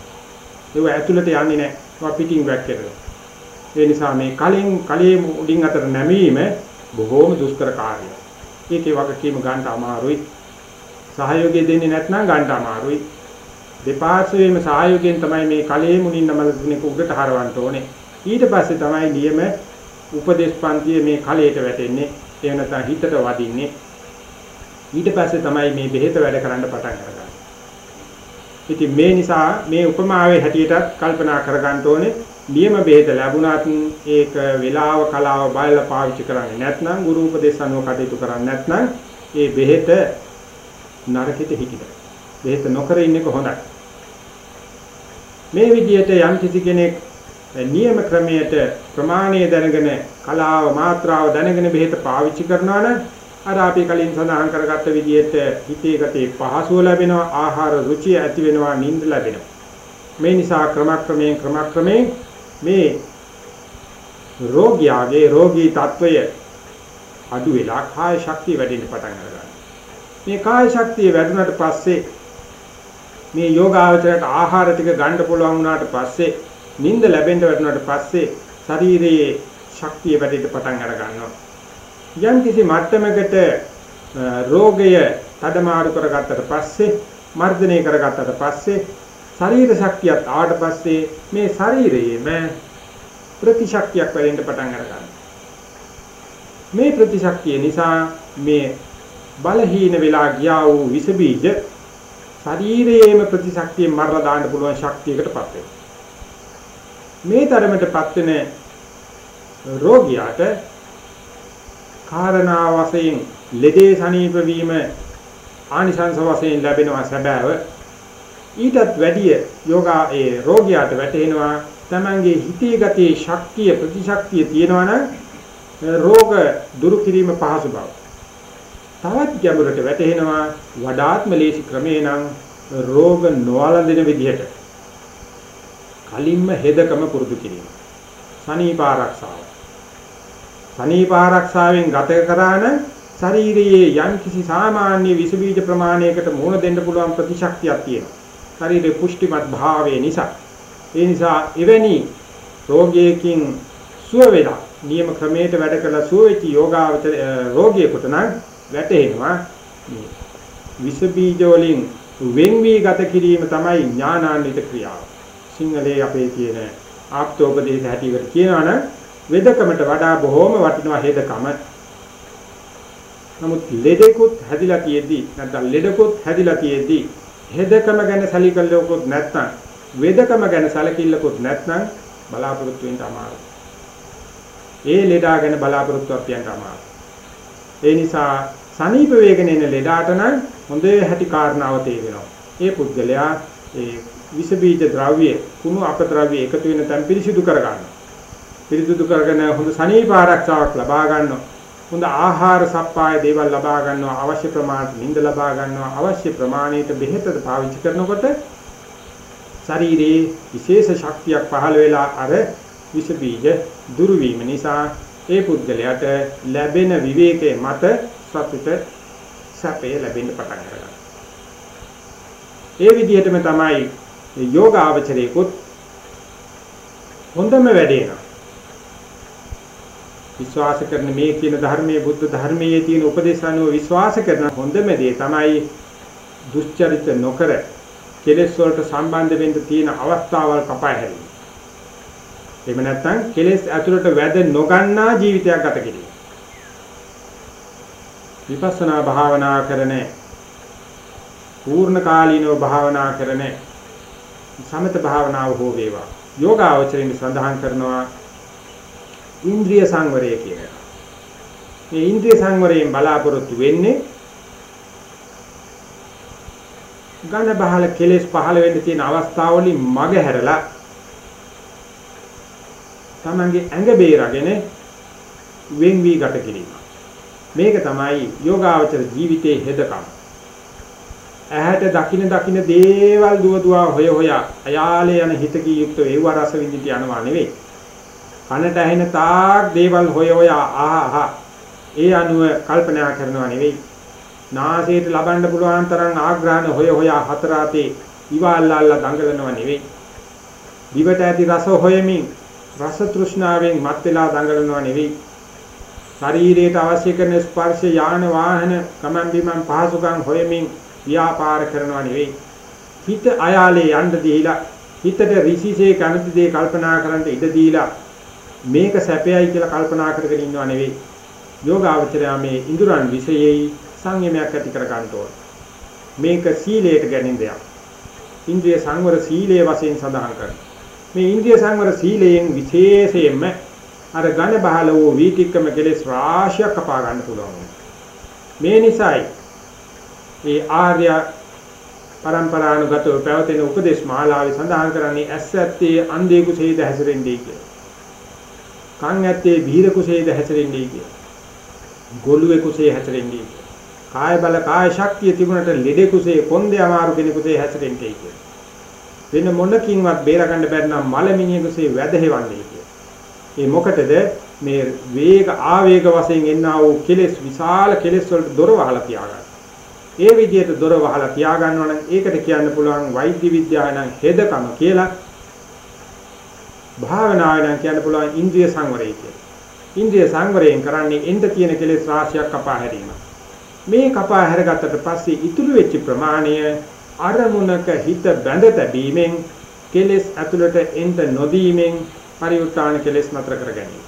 ඒව ඇතුළට යන්නේ නැහැ. ඒවා පිටින් වැක්කිරෙනවා. ඒ නිසා මේ කලින් කලයේ උඩින් අතර නැමීම බොහෝම දුෂ්කර කාර්යයක්. ඒකේ වගකීම ගන්න අමාරුයි. සහයෝගය දෙන්නේ නැත්නම් ගන්න අමාරුයි. දෙපාර්ශ්වයේම සහයෝගයෙන් තමයි මේ කලයේ මුණින් නමල දුන්නේ උඩට හරවන්න ඕනේ. ඊට පස්සේ තමයි නියම උපදේශ පන්තියේ මේ කලයට වැටෙන්නේ. එහෙම නැත්නම් හිතට වදින්නේ. ඊට පස්සේ තමයි මේ බෙහෙත වැඩ කරන්න පටන් ගන්නේ. ඉතින් මේ නිසා මේ උපමාවේ හැටියටත් කල්පනා කරගන්න ඕනේ නියම බෙහෙත ලැබුණත් ඒක වේලාව කලාව බලලා පාවිච්චි කරන්නේ නැත්නම් ගුරු උපදේශ අනුව කටයුතු කරන්නේ නැත්නම් ඒ බෙහෙත නරකෙට හිටිද. බෙහෙත නොකර ඉන්නක හොඳයි. මේ විදිහට යම් කිසි කෙනෙක් නියම ක්‍රමයට ප්‍රමාණය දැනගෙන කලාව මාත්‍රාව දැනගෙන බෙහෙත පාවිච්චි කරනවා නම් අර අපි කලින් සඳහන් කරගත්ත විදිහට හිතේ ගතේ පහසුව ලැබෙනවා ආහාර රුචිය ඇති වෙනවා නිින්ද ලැබෙනවා මේ නිසා ක්‍රමක්‍රමයෙන් ක්‍රමක්‍රමයෙන් මේ රෝගියාගේ රෝගී తত্ত্বය අඩු වෙලා කාය ශක්තිය වැඩෙන්න පටන් ගන්නවා. මේ කාය ශක්තිය වැඩුණාට පස්සේ මේ යෝගාවචරයට ආහාර ටික ගන්න පුළුවන් වුණාට පස්සේ නිින්ද ලැබෙන්න වැඩුණාට පස්සේ ශරීරයේ ශක්තිය වැඩෙන්න පටන් අර ගන්නවා. යම් කිසි මට්ටමකට රෝගය තදමාරු කරගත්තට පස්සේ මර්ධනය කරගත්තට පස්සේ ශරීර ශක්තියත් ආවට පස්සේ මේ ශරීරයේම ප්‍රතිශක්තියක් වැඩෙන්න පටන් ගන්නවා. මේ ප්‍රතිශක්තිය නිසා මේ බලහීන වෙලා ගියා වූ විස බීජ ශරීරයේම ප්‍රතිශක්තිය මරලා දාන්න පුළුවන් ශක්තියකටපත් වෙනවා. මේ තරමටපත් වෙන රෝගියාට කාරණා වශයෙන් ලෙඩේ සනීප වීම ආනිසංස වශයෙන් ලැබෙනවා සැබෑව ඊටත් වැඩිය යෝගා ඒ රෝගියාට වැටෙනවා තමන්ගේ හිතේ ගතේ ශක්තිය ප්‍රතිශක්තිය තියෙනවා නම් රෝග දුරු කිරීම පහසු බව. තවත් ගැඹුරට වැටෙනවා වඩාත්ම ලේසි ක්‍රමේ නම් රෝග නොවලඳින විදිහට කලින්ම හෙදකම පුරුදු කිරීම. සනීප ආරක්ෂාව. සනීප ආරක්ෂාවෙන් ගත කරා නම් ශරීරයේ යම්කිසි සාමාන්‍ය විස බීජ ප්‍රමාණයකට මුහුණ දෙන්න පුළුවන් ප්‍රතිශක්තියක් තියෙනවා. ශරීරේ පුෂ්ටිමත් භාවය නිසා ඒ නිසා එවැනි රෝගයකින් සුව වෙලා නියම ක්‍රමයට වැඩ කළ සුව වෙච්ච යෝගාවචර රෝගියෙකුට නම් වැටෙනවා මේ විස බීජ වලින් වෙන් වී ගත කිරීම තමයි ඥානාන්විත ක්‍රියාව. සිංහලයේ අපේ තියෙන ආප්තෝපදේශ හැටියට කියනවනම් වෙදකමට වඩා බොහෝම වටිනවා හේදකම. නමුත් ලෙඩෙකුත් හැදිලා තියෙද්දි නැත්නම් ලෙඩකුත් හැදිලා තියෙද්දි හෙදකම ගැන සැලකිල්ලකුත් නැත්නම් වේදකම ගැන සැලකිල්ලකුත් නැත්නම් බලාපොරොත්තු වෙන්න අමාරුයි. ඒ ලෙඩා ගැන බලාපොරොත්තුවක් තියන්න අමාරුයි. ඒ නිසා සනීප වේගන එන ලෙඩාට නම් හොඳ හැටි කාරණාව තේරෙනවා. ඒ පුද්ගලයා ඒ විස බීජ ද්‍රව්‍ය කුණු අපද්‍රව්‍ය එකතු වෙන තැන් පිරිසිදු කර ගන්නවා. පිරිසිදු කරගෙන හොඳ සනීප ආරක්ෂාවක් ලබා ගන්නවා. හොඳ ආහාර සප්පාය දේවල් ලබා ගන්නවා අවශ්‍ය ප්‍රමාණයට නිින්ද ලබා ගන්නවා අවශ්‍ය ප්‍රමාණයට බෙහෙත පාවිච්චි කරනකොට ශරීරයේ විශේෂ ශක්තියක් පහළ වෙලා අර විස බීජ දුරු වීම නිසා ඒ පුද්ගලයාට ලැබෙන විවේකයේ මත සතුට සැපේ ලැබෙන්න පටන් ගන්නවා. ඒ විදිහටම තමයි යෝගාවචරයේකුත් හොඳම වැඩේ නා විශ්වාස කරන මේ කියන ධර්මයේ බුද්ධ ධර්මයේ තියෙන උපදේශ අනුව විශ්වාස කරන හොඳම දේ තමයි දුස්චරිත නොකර කෙලෙස් වලට සම්බන්ධ වෙන්න තියෙන අවස්ථාවල් කපා හැරීම. එහෙම නැත්නම් කෙලෙස් ඇතුළට වැද නොගන්නා ජීවිතයක් ගත කිරීම. විපස්සනා භාවනා කරන පූර්ණ කාලීනව භාවනා කරන සමත භාවනාව හෝ වේවා යෝගාවචරින් සඳහන් කරනවා ඉන්ද්‍රිය සංවරය කියන එක. මේ ඉන්ද්‍රිය සංවරයෙන් බලාපොරොත්තු වෙන්නේ ඝන බහල කෙලෙස් පහළ වෙන්න තියෙන අවස්ථාවලින් මග හැරලා තමන්ගේ ඇඟ බේරගෙන වෙන් වී ගත කිරීම. මේක තමයි යෝගාවචර ජීවිතයේ හෙදකම. ඇහැට දකින දකින දේවල් දුව දුවා හොය හොයා අයාලේ යන හිතකී යුක්ත වේව රස විඳිට යනවා නෙවෙයි. කනට ඇහෙන තාක් දේවල් හොය හොයා ආහා ඒ අනුව කල්පනා කරනවා නෙවෙයි. නාසයට ලබන්න පුළුවන් තරම් ආග්‍රහණ හොය හොයා හතර අතේ ඉවල්ලාල්ලා දඟලනවා නෙවෙයි. දිවට ඇති රස හොයමින් රස තෘෂ්ණාවෙන් මත් වෙලා දඟලනවා නෙවෙයි. ශරීරයට අවශ්‍ය කරන ස්පර්ශ යාන වාහන කමන් බිමන් පහසුකම් හොයමින් ව්‍යාපාර කරනවා නෙවෙයි. හිත අයාලේ යන්න දීලා හිතට රිසිසේ කනති දේ කල්පනා කරන්න ඉඩ දීලා මේක සැපයයි කියලා කල්පනා කරගෙන ඉන්නව නෙවෙයි. යෝගාවචරය මේ ඉඳුරන් විශේෂයි සංයමයක් ඇති කර ගන්න ඕන. මේක සීලයට ගැනීම දෙයක්. ඉන්ද්‍රිය සංවර සීලයේ වශයෙන් සඳහන් කරනවා. මේ ඉන්ද්‍රිය සංවර සීලයෙන් විශේෂයෙන්ම අර ඝන බහල වූ වීතික්කම කෙලෙස් රාශියක් කපා ගන්න පුළුවන්. මේ නිසායි මේ ආර්ය පරම්පරානුගතව පැවතෙන උපදේශ මාලාවේ සඳහන් කරන්නේ ඇස් ඇත්තේ අන්ධේ කුසේද හැසිරෙන්නේ කියලා. කන් ඇත්තේ බීර කුසේද හැසිරෙන්නේ කියලා. ගොළුවේ කුසේ හැසිරෙන්නේ කියලා. කාය බල කාය ශක්තිය තිබුණට ලෙඩේ කුසේ කොන්දේ අමාරු කෙනෙකුසේ හැසිරෙන්නේ කියලා. වෙන මොනකින්වත් බේරගන්න බැරි නම් මලමිනිය කුසේ වැදහෙවන්නේ කියලා. ඒ මොකටද මේ වේග ආවේග වශයෙන් එන්නා වූ කෙලෙස් විශාල කෙලෙස් වලට දොර වහලා තියාගන්න. ඒ විදිහට දොර වහලා තියාගන්නවා නම් ඒකට කියන්න පුළුවන් වෛද්‍ය විද්‍යාව නම් හෙදකම කියලා. භාවනාව නම් කියන්න පුළුවන් ඉන්ද්‍රිය සංවරය කියලා. ඉන්ද්‍රිය සංවරයෙන් කරන්නේ එන්න තියෙන කෙලෙස් රාශියක් කපා හැරීම. මේ කපා හැරගත්තට පස්සේ ඉතුරු වෙච්ච ප්‍රමාණය අරමුණක හිත බැඳ තැබීමෙන් කෙලෙස් ඇතුළට එන්න නොදීමෙන් පරිඋත්තාන කෙලෙස් නතර කර ගැනීම.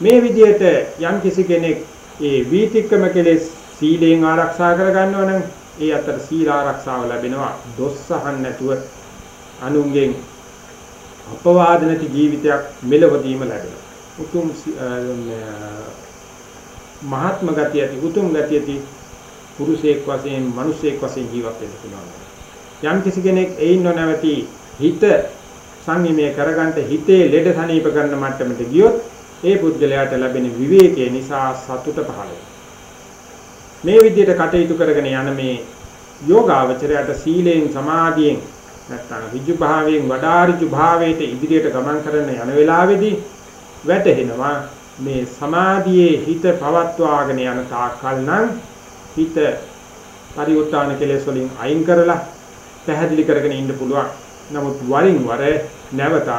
මේ විදිහට යම් කිසි කෙනෙක් ඒ වීතික්කම කෙලෙස් සීලයෙන් ආරක්ෂා කර ගන්නවා නම් ඒ අතර සීල ආරක්ෂාව ලැබෙනවා දොස් අහන්න නැතුව අනුන්ගෙන් අපවාද නැති ජීවිතයක් මෙලවදීම ලැබෙනවා උතුම් මහත්ම ගතිය ඇති උතුම් ගතිය ඇති පුරුෂයෙක් වශයෙන් මිනිසෙක් වශයෙන් ජීවත් වෙන්න පුළුවන්. යම් කිසි කෙනෙක් එයින් නොනවති හිත සංයමය කරගන්න හිතේ ලෙඩ සනීප කරන මට්ටමට ගියොත් ඒ පුද්ගලයාට ලැබෙන විවේකයේ නිසා සතුට පහළ වෙනවා. මේ විදිහට කටයුතු කරගෙන යන මේ යෝගාවචරයට සීලයෙන් සමාධියෙන් නැත්නම් විජු භාවයෙන් වඩා ඍජු භාවයට ඉදිරියට ගමන් කරන යන වෙලාවේදී වැටහෙනවා මේ සමාධියේ හිත පවත්වාගෙන යන තාක්කල් නම් හිත පරිඋත්තාන කෙලෙස් වලින් අයින් කරලා පැහැදිලි කරගෙන ඉන්න පුළුවන්. නමුත් වරින් වර නැවතත්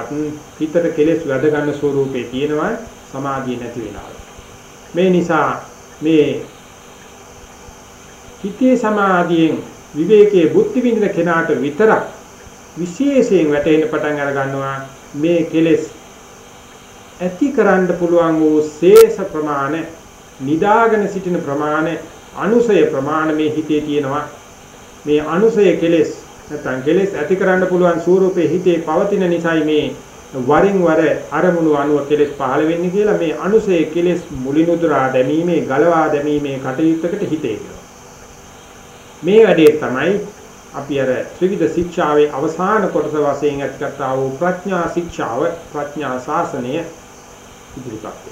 හිතට කෙලෙස් වැඩ ගන්න ස්වරූපේ තියෙනවා සමාධිය නැති වෙලාවට. මේ නිසා මේ හිතේ සමාධියෙන් විවේකයේ බුද්ධ විඳින කෙනාට විතරක් විශේෂයෙන් වැටෙන්න පටන් අර ගන්නවා මේ කෙලෙස්. ඇති කරන්න පුළුවන් වූ ශේෂ ප්‍රමාණ නිදාගෙන සිටින ප්‍රමාණ අනුසය ප්‍රමාණ මේ හිතේ තියෙනවා. මේ අනුසය කෙලෙස් නැත්නම් කෙලෙස් ඇති කරන්න පුළුවන් ස්වරූපේ හිතේ පවතින නිසායි මේ වරින් වර අරමුණු අනුව කෙලෙස් පහළ වෙන්නේ කියලා මේ අනුසය කෙලෙස් මුලිනුදුරා දැමීමේ ගලවා දැමීමේ කටයුත්තකට හිතේ මේ වැඩේ තමයි අපි අර ත්‍රිවිධ ශික්ෂාවේ අවසාන කොටස වශයෙන් අත්කත්තා වූ ප්‍රඥා ශික්ෂාව ප්‍රඥා ශාසනය ඉදිරිපත්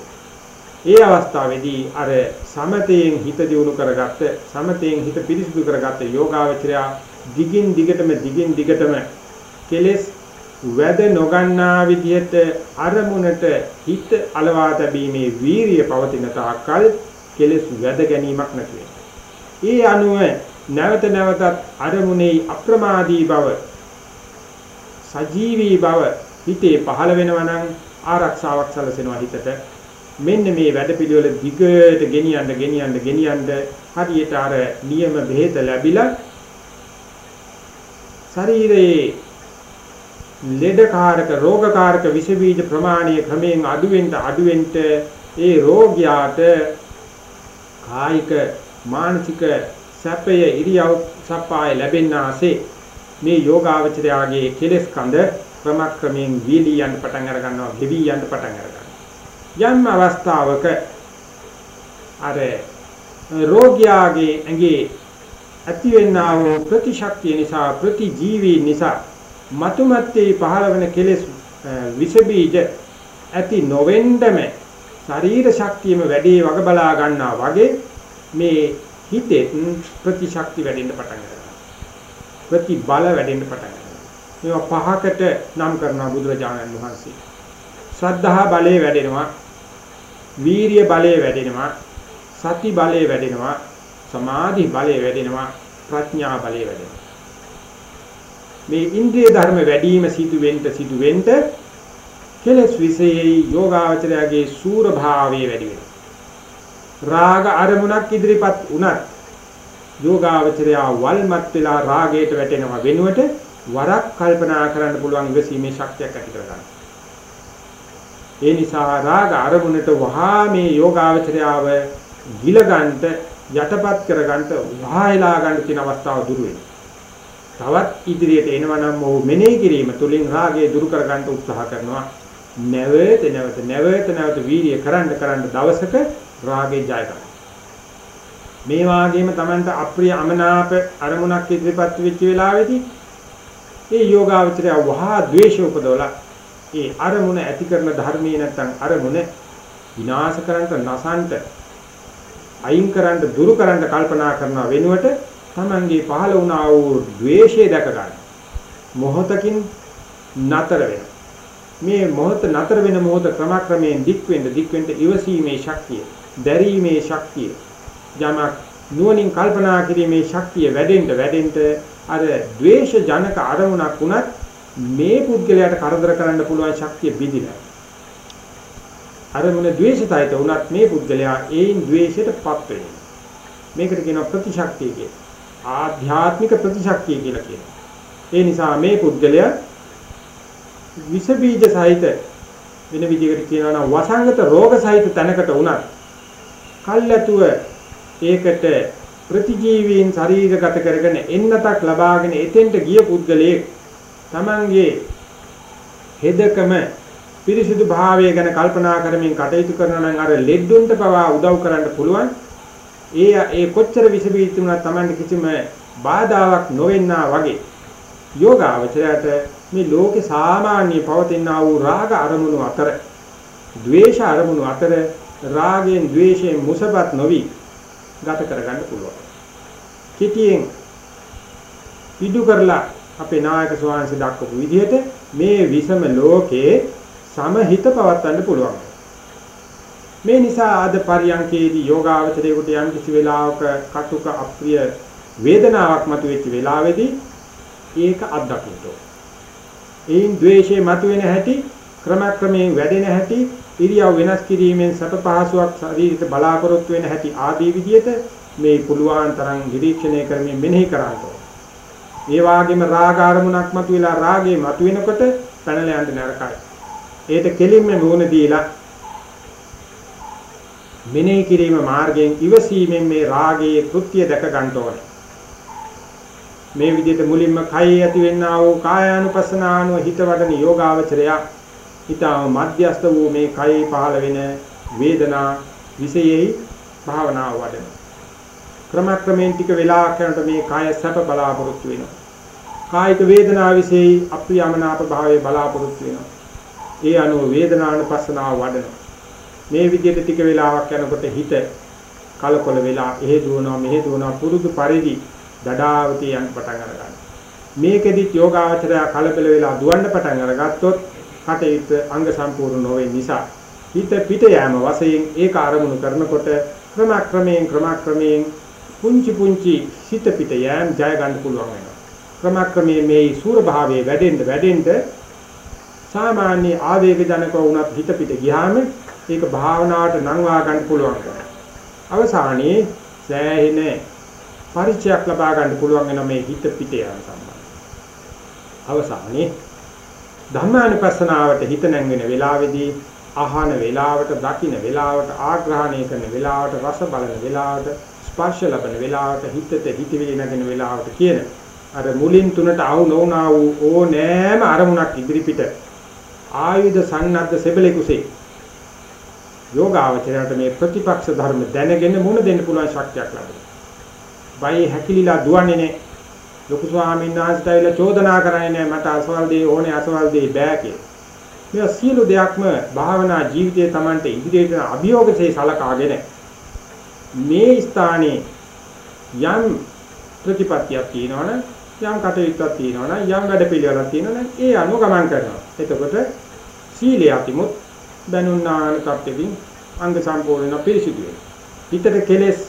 ඒ අවස්ථාවේදී අර සමතයෙන් හිත දියුණු කරගත්ත සමතයෙන් හිත පිරිසිදු කරගත්ත යෝගාවචරය දිගින් දිගටම දිගින් දිගටම කෙලෙස් වැද නොගන්නා විදිහට අරමුණට හිත අලවා තැබීමේ වීරිය පවතින තාක්කල් කෙලෙස් වැද ගැනීමක් නැති වෙනවා. ඒ අනුව නැවත නැවතත් අරමුණේ අප්‍රමාදී බව සජීවී බව හිතේ පහළ වෙනවා නම් ආරක්ෂාවක් සැලසෙනවා හිතට. මෙන්න මේ වැඩපිළිවෙල දිගට ගෙනියන්න ගෙනියන්න ගෙනියන්න හරියට අර නියම බෙහෙත ලැබිලා ශරීරයේ ලෙඩකාරක රෝගකාරක විස බීජ ප්‍රමාණය ක්‍රමයෙන් අඩු වෙන්න අඩු වෙන්න ඒ රෝගියාට කායික මානසික සැපය ඉරියව් සප්පාය ලැබෙන්නාසේ මේ යෝගාවචරයාගේ කෙලෙස් කඳ ක්‍රමක්‍රමයෙන් වීලී යන්න පටන් අර ගන්නවා ගෙවි යන්න පටන් අර ගන්නවා යම් අවස්ථාවක අර රෝගියාගේ ඇඟේ ඇතිවෙනා වූ ප්‍රතිශක්තිය නිසා ප්‍රතිජීවී නිසා මතුමැත්තේ පහළ වෙන කෙලෙස් විස බීජ ඇති නොවෙන්නම ශරීර ශක්තියම වැඩි වග බලා ගන්නා වගේ මේ හිතේ ප්‍රතිශක්ති වැඩෙන්න පටන් ගන්නවා ප්‍රතිබල වැඩෙන්න පටන් මේවා පහකට නම් කරනවා බුදුරජාණන් වහන්සේ. ශ්‍රද්ධා බලය වැඩෙනවා. වීරිය බලය වැඩෙනවා. සති බලය වැඩෙනවා. සමාධි බලය වැඩෙනවා. ප්‍රඥා බලය වැඩෙනවා. මේ ඉන්ද්‍රිය ධර්ම වැඩිම සිදුවෙන්න සිදුවෙන්න කෙලස් විශේෂයි යෝගාචරයගේ සූර භාවයේ වැඩි වෙනවා. රාග අරමුණක් ඉදිරිපත් වුණත් යෝගාචරය වල්මත් වෙලා රාගයට වැටෙනවා වෙනුවට වරක් කල්පනා කරන්න පුළුවන් ඉවසීමේ ශක්තියක් ඇති කරගන්න. ඒ නිසා රාග අරමුණට වහා මේ යෝගාවචරයාව ගිලගන්ට යටපත් කරගන්න වහායලා ගන්න තියෙන අවස්ථාව දුරු තවත් ඉදිරියට එනවනම් ඔහු මෙනෙහි කිරීම තුළින් රාගය දුරු කරගන්න උත්සාහ කරනවා. නැවත නැවත නැවත නැවත වීර්ය කරන්න කරන්න දවසක රාගේ ජය ගන්නවා. මේ වාගේම Tamanට අප්‍රිය අමනාප අරමුණක් ඉදිරිපත් වෙච්ච වෙලාවේදී ඒ යෝගාවචරය වහා ද්වේෂ උපදවලා ඒ අරමුණ ඇති කරන ධර්මයේ නැත්තම් අරමුණ විනාශ කරන්නට නසන්ට අයින් කරන්න දුරු කරන්න කල්පනා කරන වෙනුවට තමන්ගේ පහළ වුණා වූ ද්වේෂය දැක ගන්න. මොහොතකින් නතර වෙන. මේ මොහොත නතර වෙන මොහොත ක්‍රමක්‍රමයෙන් දික් වෙන්න දික් වෙන්න ඉවසීමේ ශක්තිය, දැරීමේ ශක්තිය, යමක් නුවණින් කල්පනා කිරීමේ ශක්තිය වැඩෙන්න වැඩෙන්න අර ද්වේෂ ජනක අරමුණක් වුණත් මේ පුද්ගලයාට කරදර කරන්න පුළුවන් ශක්තිය බිඳිලා. අරමුණ ද්වේෂිතයිත වුණත් මේ පුද්ගලයා ඒයින් ද්වේෂයටපත් වෙනවා. මේකට කියනවා ප්‍රතිශක්තිය කියලා. ආධ්‍යාත්මික ප්‍රතිශක්තිය කියලා කියනවා. ඒ නිසා මේ පුද්ගලයා විස බීජ සහිත වෙන විදිහකට කියනවා නම් වසංගත රෝග සහිත තැනකට වුණත් කල්ැතුව ඒකට ප්‍රතිජීවීන් ශරීරගත කරගෙන එන්නතක් ලබාගෙන එතෙන්ට ගිය පුද්ගලයෙක් Tamange හෙදකම පිරිසිදු භාවය ගැන කල්පනා කරමින් කටයුතු කරනවා නම් අර ලෙඩුන්ට පවා උදව් කරන්න පුළුවන්. ඒ ඒ කොච්චර විස බීතුණා Tamange කිසිම බාධාවක් නොවෙන්නා වගේ. යෝගාවචරයට මේ ලෝකේ සාමාන්‍ය පවතිනා වූ රාග අරමුණු අතර ද්වේෂ අරමුණු අතර රාගයෙන් ද්වේෂයෙන් මුසපත් නොවි ගත කරගන්න පුළුවන්. කිතියෙන් පිටු කරලා අපේ නායක ස්වාමීන් දක්වපු විදිහට මේ විසම ලෝකේ සමහිත පවත්වන්න පුළුවන්. මේ නිසා ආද පරියන්කේදී යෝගාවචරයේකට යම් කිසි වෙලාවක කටුක අප්‍රිය වේදනාවක් මතුවෙච්ච වෙලාවේදී ඒක අත්දකින්න. ඒන් ද්වේෂය මතුවෙන හැටි ක්‍රමක්‍රමයෙන් වැඩෙන හැටි ඉරියව් වෙනස් කිරීමෙන් සැප පහසුවක් ශරීරයට බලාපොරොත්තු වෙන හැටි ආදී විදිහට මේ පුළුවන් තරම් නිරීක්ෂණය කරමින් මෙනෙහි කරන්නේ. ඒ වාගේම රාග අරමුණක් මතුවලා රාගේ මතුවෙනකොට පැනලා යන්න නරකයි. ඒට කෙලින්ම මුහුණ දීලා මෙනෙහි කිරීම මාර්ගයෙන් ඉවසීමෙන් මේ රාගයේ කෘත්‍ය දැක ගන්න ඕනේ. මේ විදිහට මුලින්ම කය ඇති වෙන්නා වූ කායානුපස්සනානුව හිත වඩන යෝගාවචරයා ඊටම මධ්‍යස්ත වූ මේ කයේ පහළ වෙන වේදනා විශේෂයි භාවනාව වඩන. ක්‍රමක්‍රමයෙන් ටික වෙලා කරනකොට මේ කාය සැප බලාපොරොත්තු වෙනවා. කායික වේදනා විශේෂයි අප්‍රියමනාප භාවයේ බලාපොරොත්තු වෙනවා. ඒ අනුව වේදනානුපස්සනාව වඩනවා. මේ විදිහට ටික වෙලාවක් යනකොට හිත කලකොල වෙලා එහෙ දුවනවා මෙහෙ දුවනවා පුරුදු පරිදි දඩාවතී යන පටන් ගන්නවා මේකෙදිත් යෝගාචරය කලබල වෙලා දුවන්න පටන් අරගත්තොත් කටයුත්ත අංග සම්පූර්ණ නොවේ නිසා හිත පිට යෑම වශයෙන් ඒක අරමුණු කරනකොට ක්‍රමක්‍රමයෙන් ක්‍රමක්‍රමයෙන් පුංචි පුංචි හිත පිට යෑම ජය ගන්න පුළුවන් වෙනවා. ක්‍රමක්‍රමයෙන් මේ සූර භාවයේ වැඩෙන්න වැඩෙන්න සාමාන්‍ය ආවේග ජනක වුණත් හිත පිට ගියාම ඒක භාවනාවට නංවා ගන්න පුළුවන් වෙනවා. අවසානයේ සෑහෙන පරිචයක් ලබා ගන්න පුළුවන් වෙන මේ හිත පිට යන සම්බන්ධ. අවසානයේ ධර්මානුපස්සනාවට හිත නැංවෙන වෙලාවේදී ආහන වෙලාවට, දකින්න වෙලාවට, ආග්‍රහණය කරන වෙලාවට, රස බලන වෙලාවට, ස්පර්ශ ලබන වෙලාවට, හිතට හිතවිලි නැගෙන වෙලාවට කියන අර මුලින් තුනට ආවු නොවුනා වූ ඕනෑම අරමුණක් ඉදිරිපිට ආයුධ සන්නද්ධ සෙබලෙකුසේ යෝගාවචරයට මේ ප්‍රතිපක්ෂ ධර්ම දැනගෙන මුණ දෙන්න පුළුවන් ශක්තියක් ලැබෙනවා. බයි හැකිලිලා දුවන්නේ නැහැ. ලොකු ස්වාමීන් වහන්සේට ඇවිල්ලා චෝදනා කරන්නේ නැහැ මට අසවල් දේ ඕනේ අසවල් දේ බෑ කියලා. මේ සියලු දෙයක්ම භාවනා ජීවිතයේ Tamante ඉදිරියට අභියෝගසේ සලකාගෙන මේ ස්ථානයේ යම් ප්‍රතිපත්තියක් තියෙනවනම් යම් කටයුත්තක් තියෙනවනම් යම් වැඩපිළිවෙලක් තියෙනවනම් ඒ අනුව ගමන් කරනවා. එතකොට සීලය අතිමුත් බැනුන්නාන කප්පෙකින් අංග සම්පූර්ණ පිරිසිදු වෙනවා. හිතට කෙලෙස්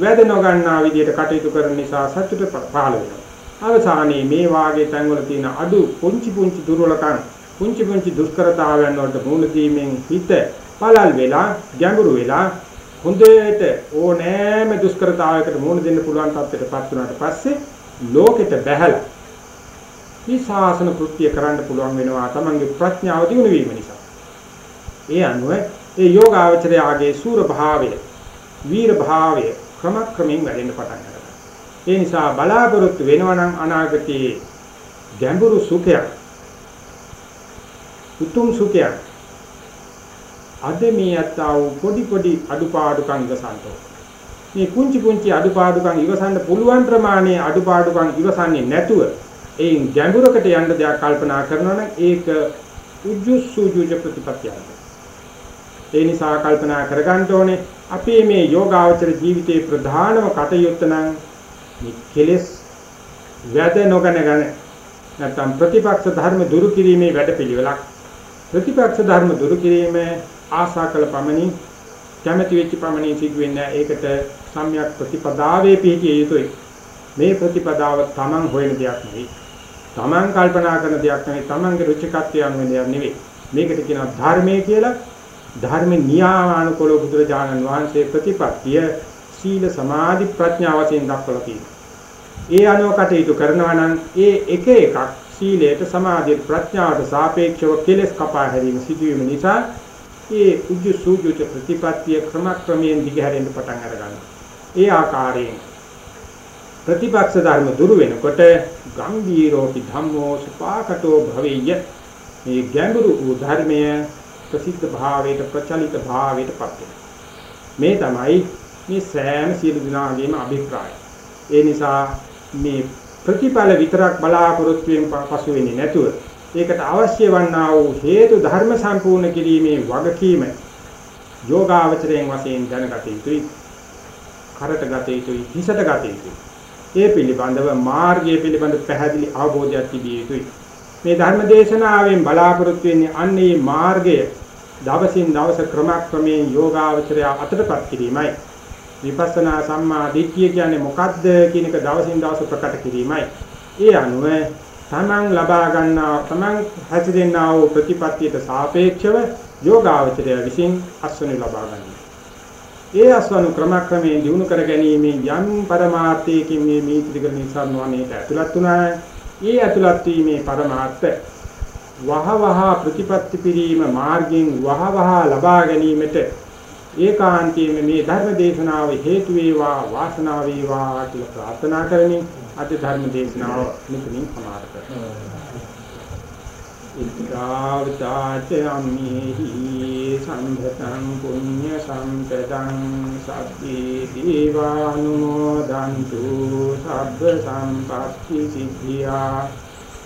වැද නොගන්නා විදිහට කටයුතු කරන නිසා සතුට පහළ වෙනවා. අවසානයේ මේ වාගේ තැන්වල තියෙන අඩු පුංචි පුංචි දුර්වලකම් පුංචි පුංචි දුෂ්කරතාවයන් වලට මුහුණ දීමෙන් හිත පළල් වෙලා ගැඹුරු වෙලා හොඳට ඕනෑම දුෂ්කරතාවයකට මුහුණ දෙන්න පුළුවන් තත්ත්වයටපත් වුණාට පස්සේ ලෝකෙට බැහැලා මේ ශාසන කෘත්‍ය කරන්න පුළුවන් වෙනවා තමන්ගේ ප්‍රඥාව දිනු වීම නිසා. ඒ අනුව ඒ යෝගාවචරයාගේ සූර භාවය, වීර භාවය ක්‍රමක්‍රමයෙන් වැඩෙන්න පටන් ගන්නවා. ඒ නිසා බලාපොරොත්තු වෙනවා නම් අනාගතයේ ගැඹුරු සුඛයක් උතුම් සුඛයක් අද මේ යත්තා වූ පොඩි පොඩි අඩුපාඩුකම් ඉවසන්තෝ මේ පුංචි පුංචි අඩුපාඩුකම් ඉවසන්න පුළුවන් ප්‍රමාණයේ අඩුපාඩුකම් ඉවසන්නේ නැතුව එයින් ගැඹුරකට යන්න දෙයක් කල්පනා කරනවා නම් ඒක උජ්ජුසුජුජ ප්‍රතිපත්තියක්. ඒ නිසා කල්පනා කරගන්න ඕනේ අපේ මේ යෝගාවචර ජීවිතයේ ප්‍රධානම කටයුත්ත නම් මේ කෙලෙස් වැද නොගන ගන්න නැත්නම් ප්‍රතිපක්ෂ ධර්ම දුරු කිරීමේ වැඩපිළිවෙලක්. ප්‍රතිපක්ෂ ධර්ම දුරු කිරීම ආශා කළ පමණින් කැමැති වෙච්ච පමණින් සිදු වෙන්නේ ඒකට සම්‍යක් ප්‍රතිපදාවේ පිහිටිය යුතුයි. මේ ප්‍රතිපදාව තමන් හොයන දෙයක් නෙවෙයි. තමන් කල්පනා කරන දෙයක් නෙවෙයි. තමන්ගේ රුචිකත්වය අනුව දෙයක් නෙවෙයි. මේකට කියනවා ධර්මයේ කියලා. ධර්ම නියාමානුකූල බුදුරජාණන් වහන්සේ ප්‍රතිපත්තිය සීල සමාධි ප්‍රඥා වශයෙන් දක්වලා තියෙනවා. ඒ අනුව කටයුතු කරනවා නම් ඒ එක එකක් සීලයට සමාධියට ප්‍රඥාවට සාපේක්ෂව කෙලස් කපා හැරීම සිදුවීම නිසා ඒ උජ්ජ සූජුත ප්‍රතිපත්තිය ක්‍රමක්‍රමයෙන් දිගහැරෙන්න පටන් අරගන්නවා. ඒ ආකාරයෙන් ප්‍රතිපක්ෂ ධර්ම දුරු වෙනකොට ගම්බීරෝපි ධම්මෝ සුපාකටෝ භවෙය්‍ය මේ ගැඹුරු වූ ධර්මය ප්‍රසිද්ධ භාවයට ප්‍රචලිත භාවයට පත් මේ තමයි මේ සෑම සියලු දිනාගේම අභිප්‍රායය. ඒ නිසා මේ ප්‍රතිඵල විතරක් බලාපොරොත්තු වෙන පසු වෙන්නේ නැතුව ඒකට අවශ්‍ය වන්නා වූ හේතු ධර්ම සම්පූර්ණ කිරීමේ වගකීම යෝගාවචරයෙන් වශයෙන් දැනගත යුතුයි. කරට ගත යුතුයි හිසට ගත යුතුයි. ඒ පිළිබඳව මාර්ගය පිළිබඳ පැහැදිලි අවබෝධයක් තිබිය යුතුයි. මේ ධර්ම දේශනාවෙන් බලාපොරොත්තු වෙන්නේ අන්නේ මාර්ගය දවසින් දවස ක්‍රමක්‍රමයෙන් යෝගාවචරය අතටපත් කිරීමයි. විපස්සනා සම්මා දිට්ඨිය කියන්නේ මොකද්ද කියන එක දවසින් දවස ප්‍රකට කිරීමයි. ඒ අනුව තමන් ලබා ගන්නා තමන් හැසිරෙන්නා වූ ප්‍රතිපත්තියට සාපේක්ෂව යෝගාවචරය විසින් අස්වනු ලබා ගන්නවා. ඒ අස්වනු ක්‍රමක්‍රමයෙන් දිනු කර ගැනීමෙන් යම් පරමාර්ථයකින් මේ මීත්‍රික නිසන්වන්නේට ඇතුළත් වුණා. ඒ ඇතුළත් වීමේ පරමාර්ථ වහවහ ප්‍රතිපත්ති පිරීම මාර්ගයෙන් වහවහ ලබා ගැනීමට ඒකාන්තයෙන් මේ ධර්ම දේශනාව හේතු වේවා වාසනාව වේවා කියලා ප්‍රාර්ථනා කරමින් අද ධර්ම දේශනාව මෙතනින් සමාප්ත කරනවා. ඉත්‍රාවතාච අම්මේහි සම්භතං පුඤ්ඤ සම්පදං සබ්බේ දීවානුමෝදන්තු සබ්බ සම්පත්ති සිද්ධියා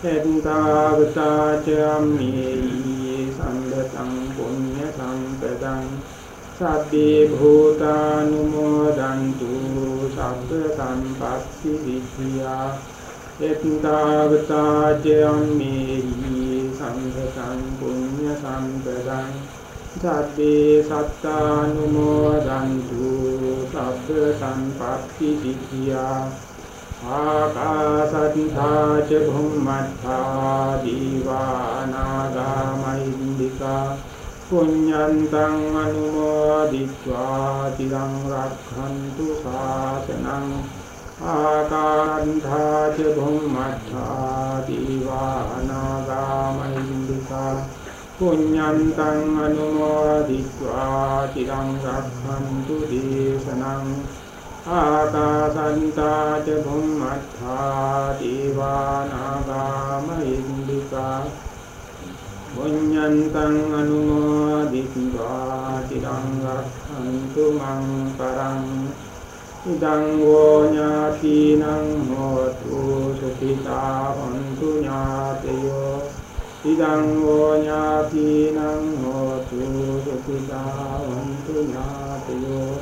එත්තාවතාච අම්මේහි සම්භතං පුඤ්ඤ සම්පදං සබ්බේ භූතානුමෝදන්තු සබ්බ සම්පත්ති විද්‍යා එත්තාවතාජ අම්මේහි සංඝතං පුඤ්ඤ සම්පදං සබ්බේ සත්තානුමෝදන්තු සබ්බ සම්පත්ති සිද්ධියා ආකාසත්තා ච භුම්මත්තා දීවානාගා මහින්దికා පුඤ්ඤන්තං අනුමෝදිत्वा තිරං රක්ඛන්තු සාසනං ආකාන්තා ච භුම්මත්තා දීවානාගාමහින්දිකා පුඤ්ඤන්තං අනුමෝදිत्वा තිරං රක්ඛන්තු දේශනං ආකාසන්තා ච භුම්මත්තා දීවානාගාමහින්දිකා පුඤ්ඤන්තං අනුමෝදිत्वा තිරං රක්ඛන්තු මං පරං ඉදං වෝ ඥාතිනං හෝතු සුඛිතා හොන්තු ඥාතයෝ ඉදං වෝ ඥාතිනං හෝතු සුඛිතා හොන්තු ඥාතයෝ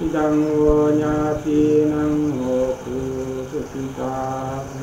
ඉදං වෝ ඥාතිනං හෝතු සුඛිතා හොන්තු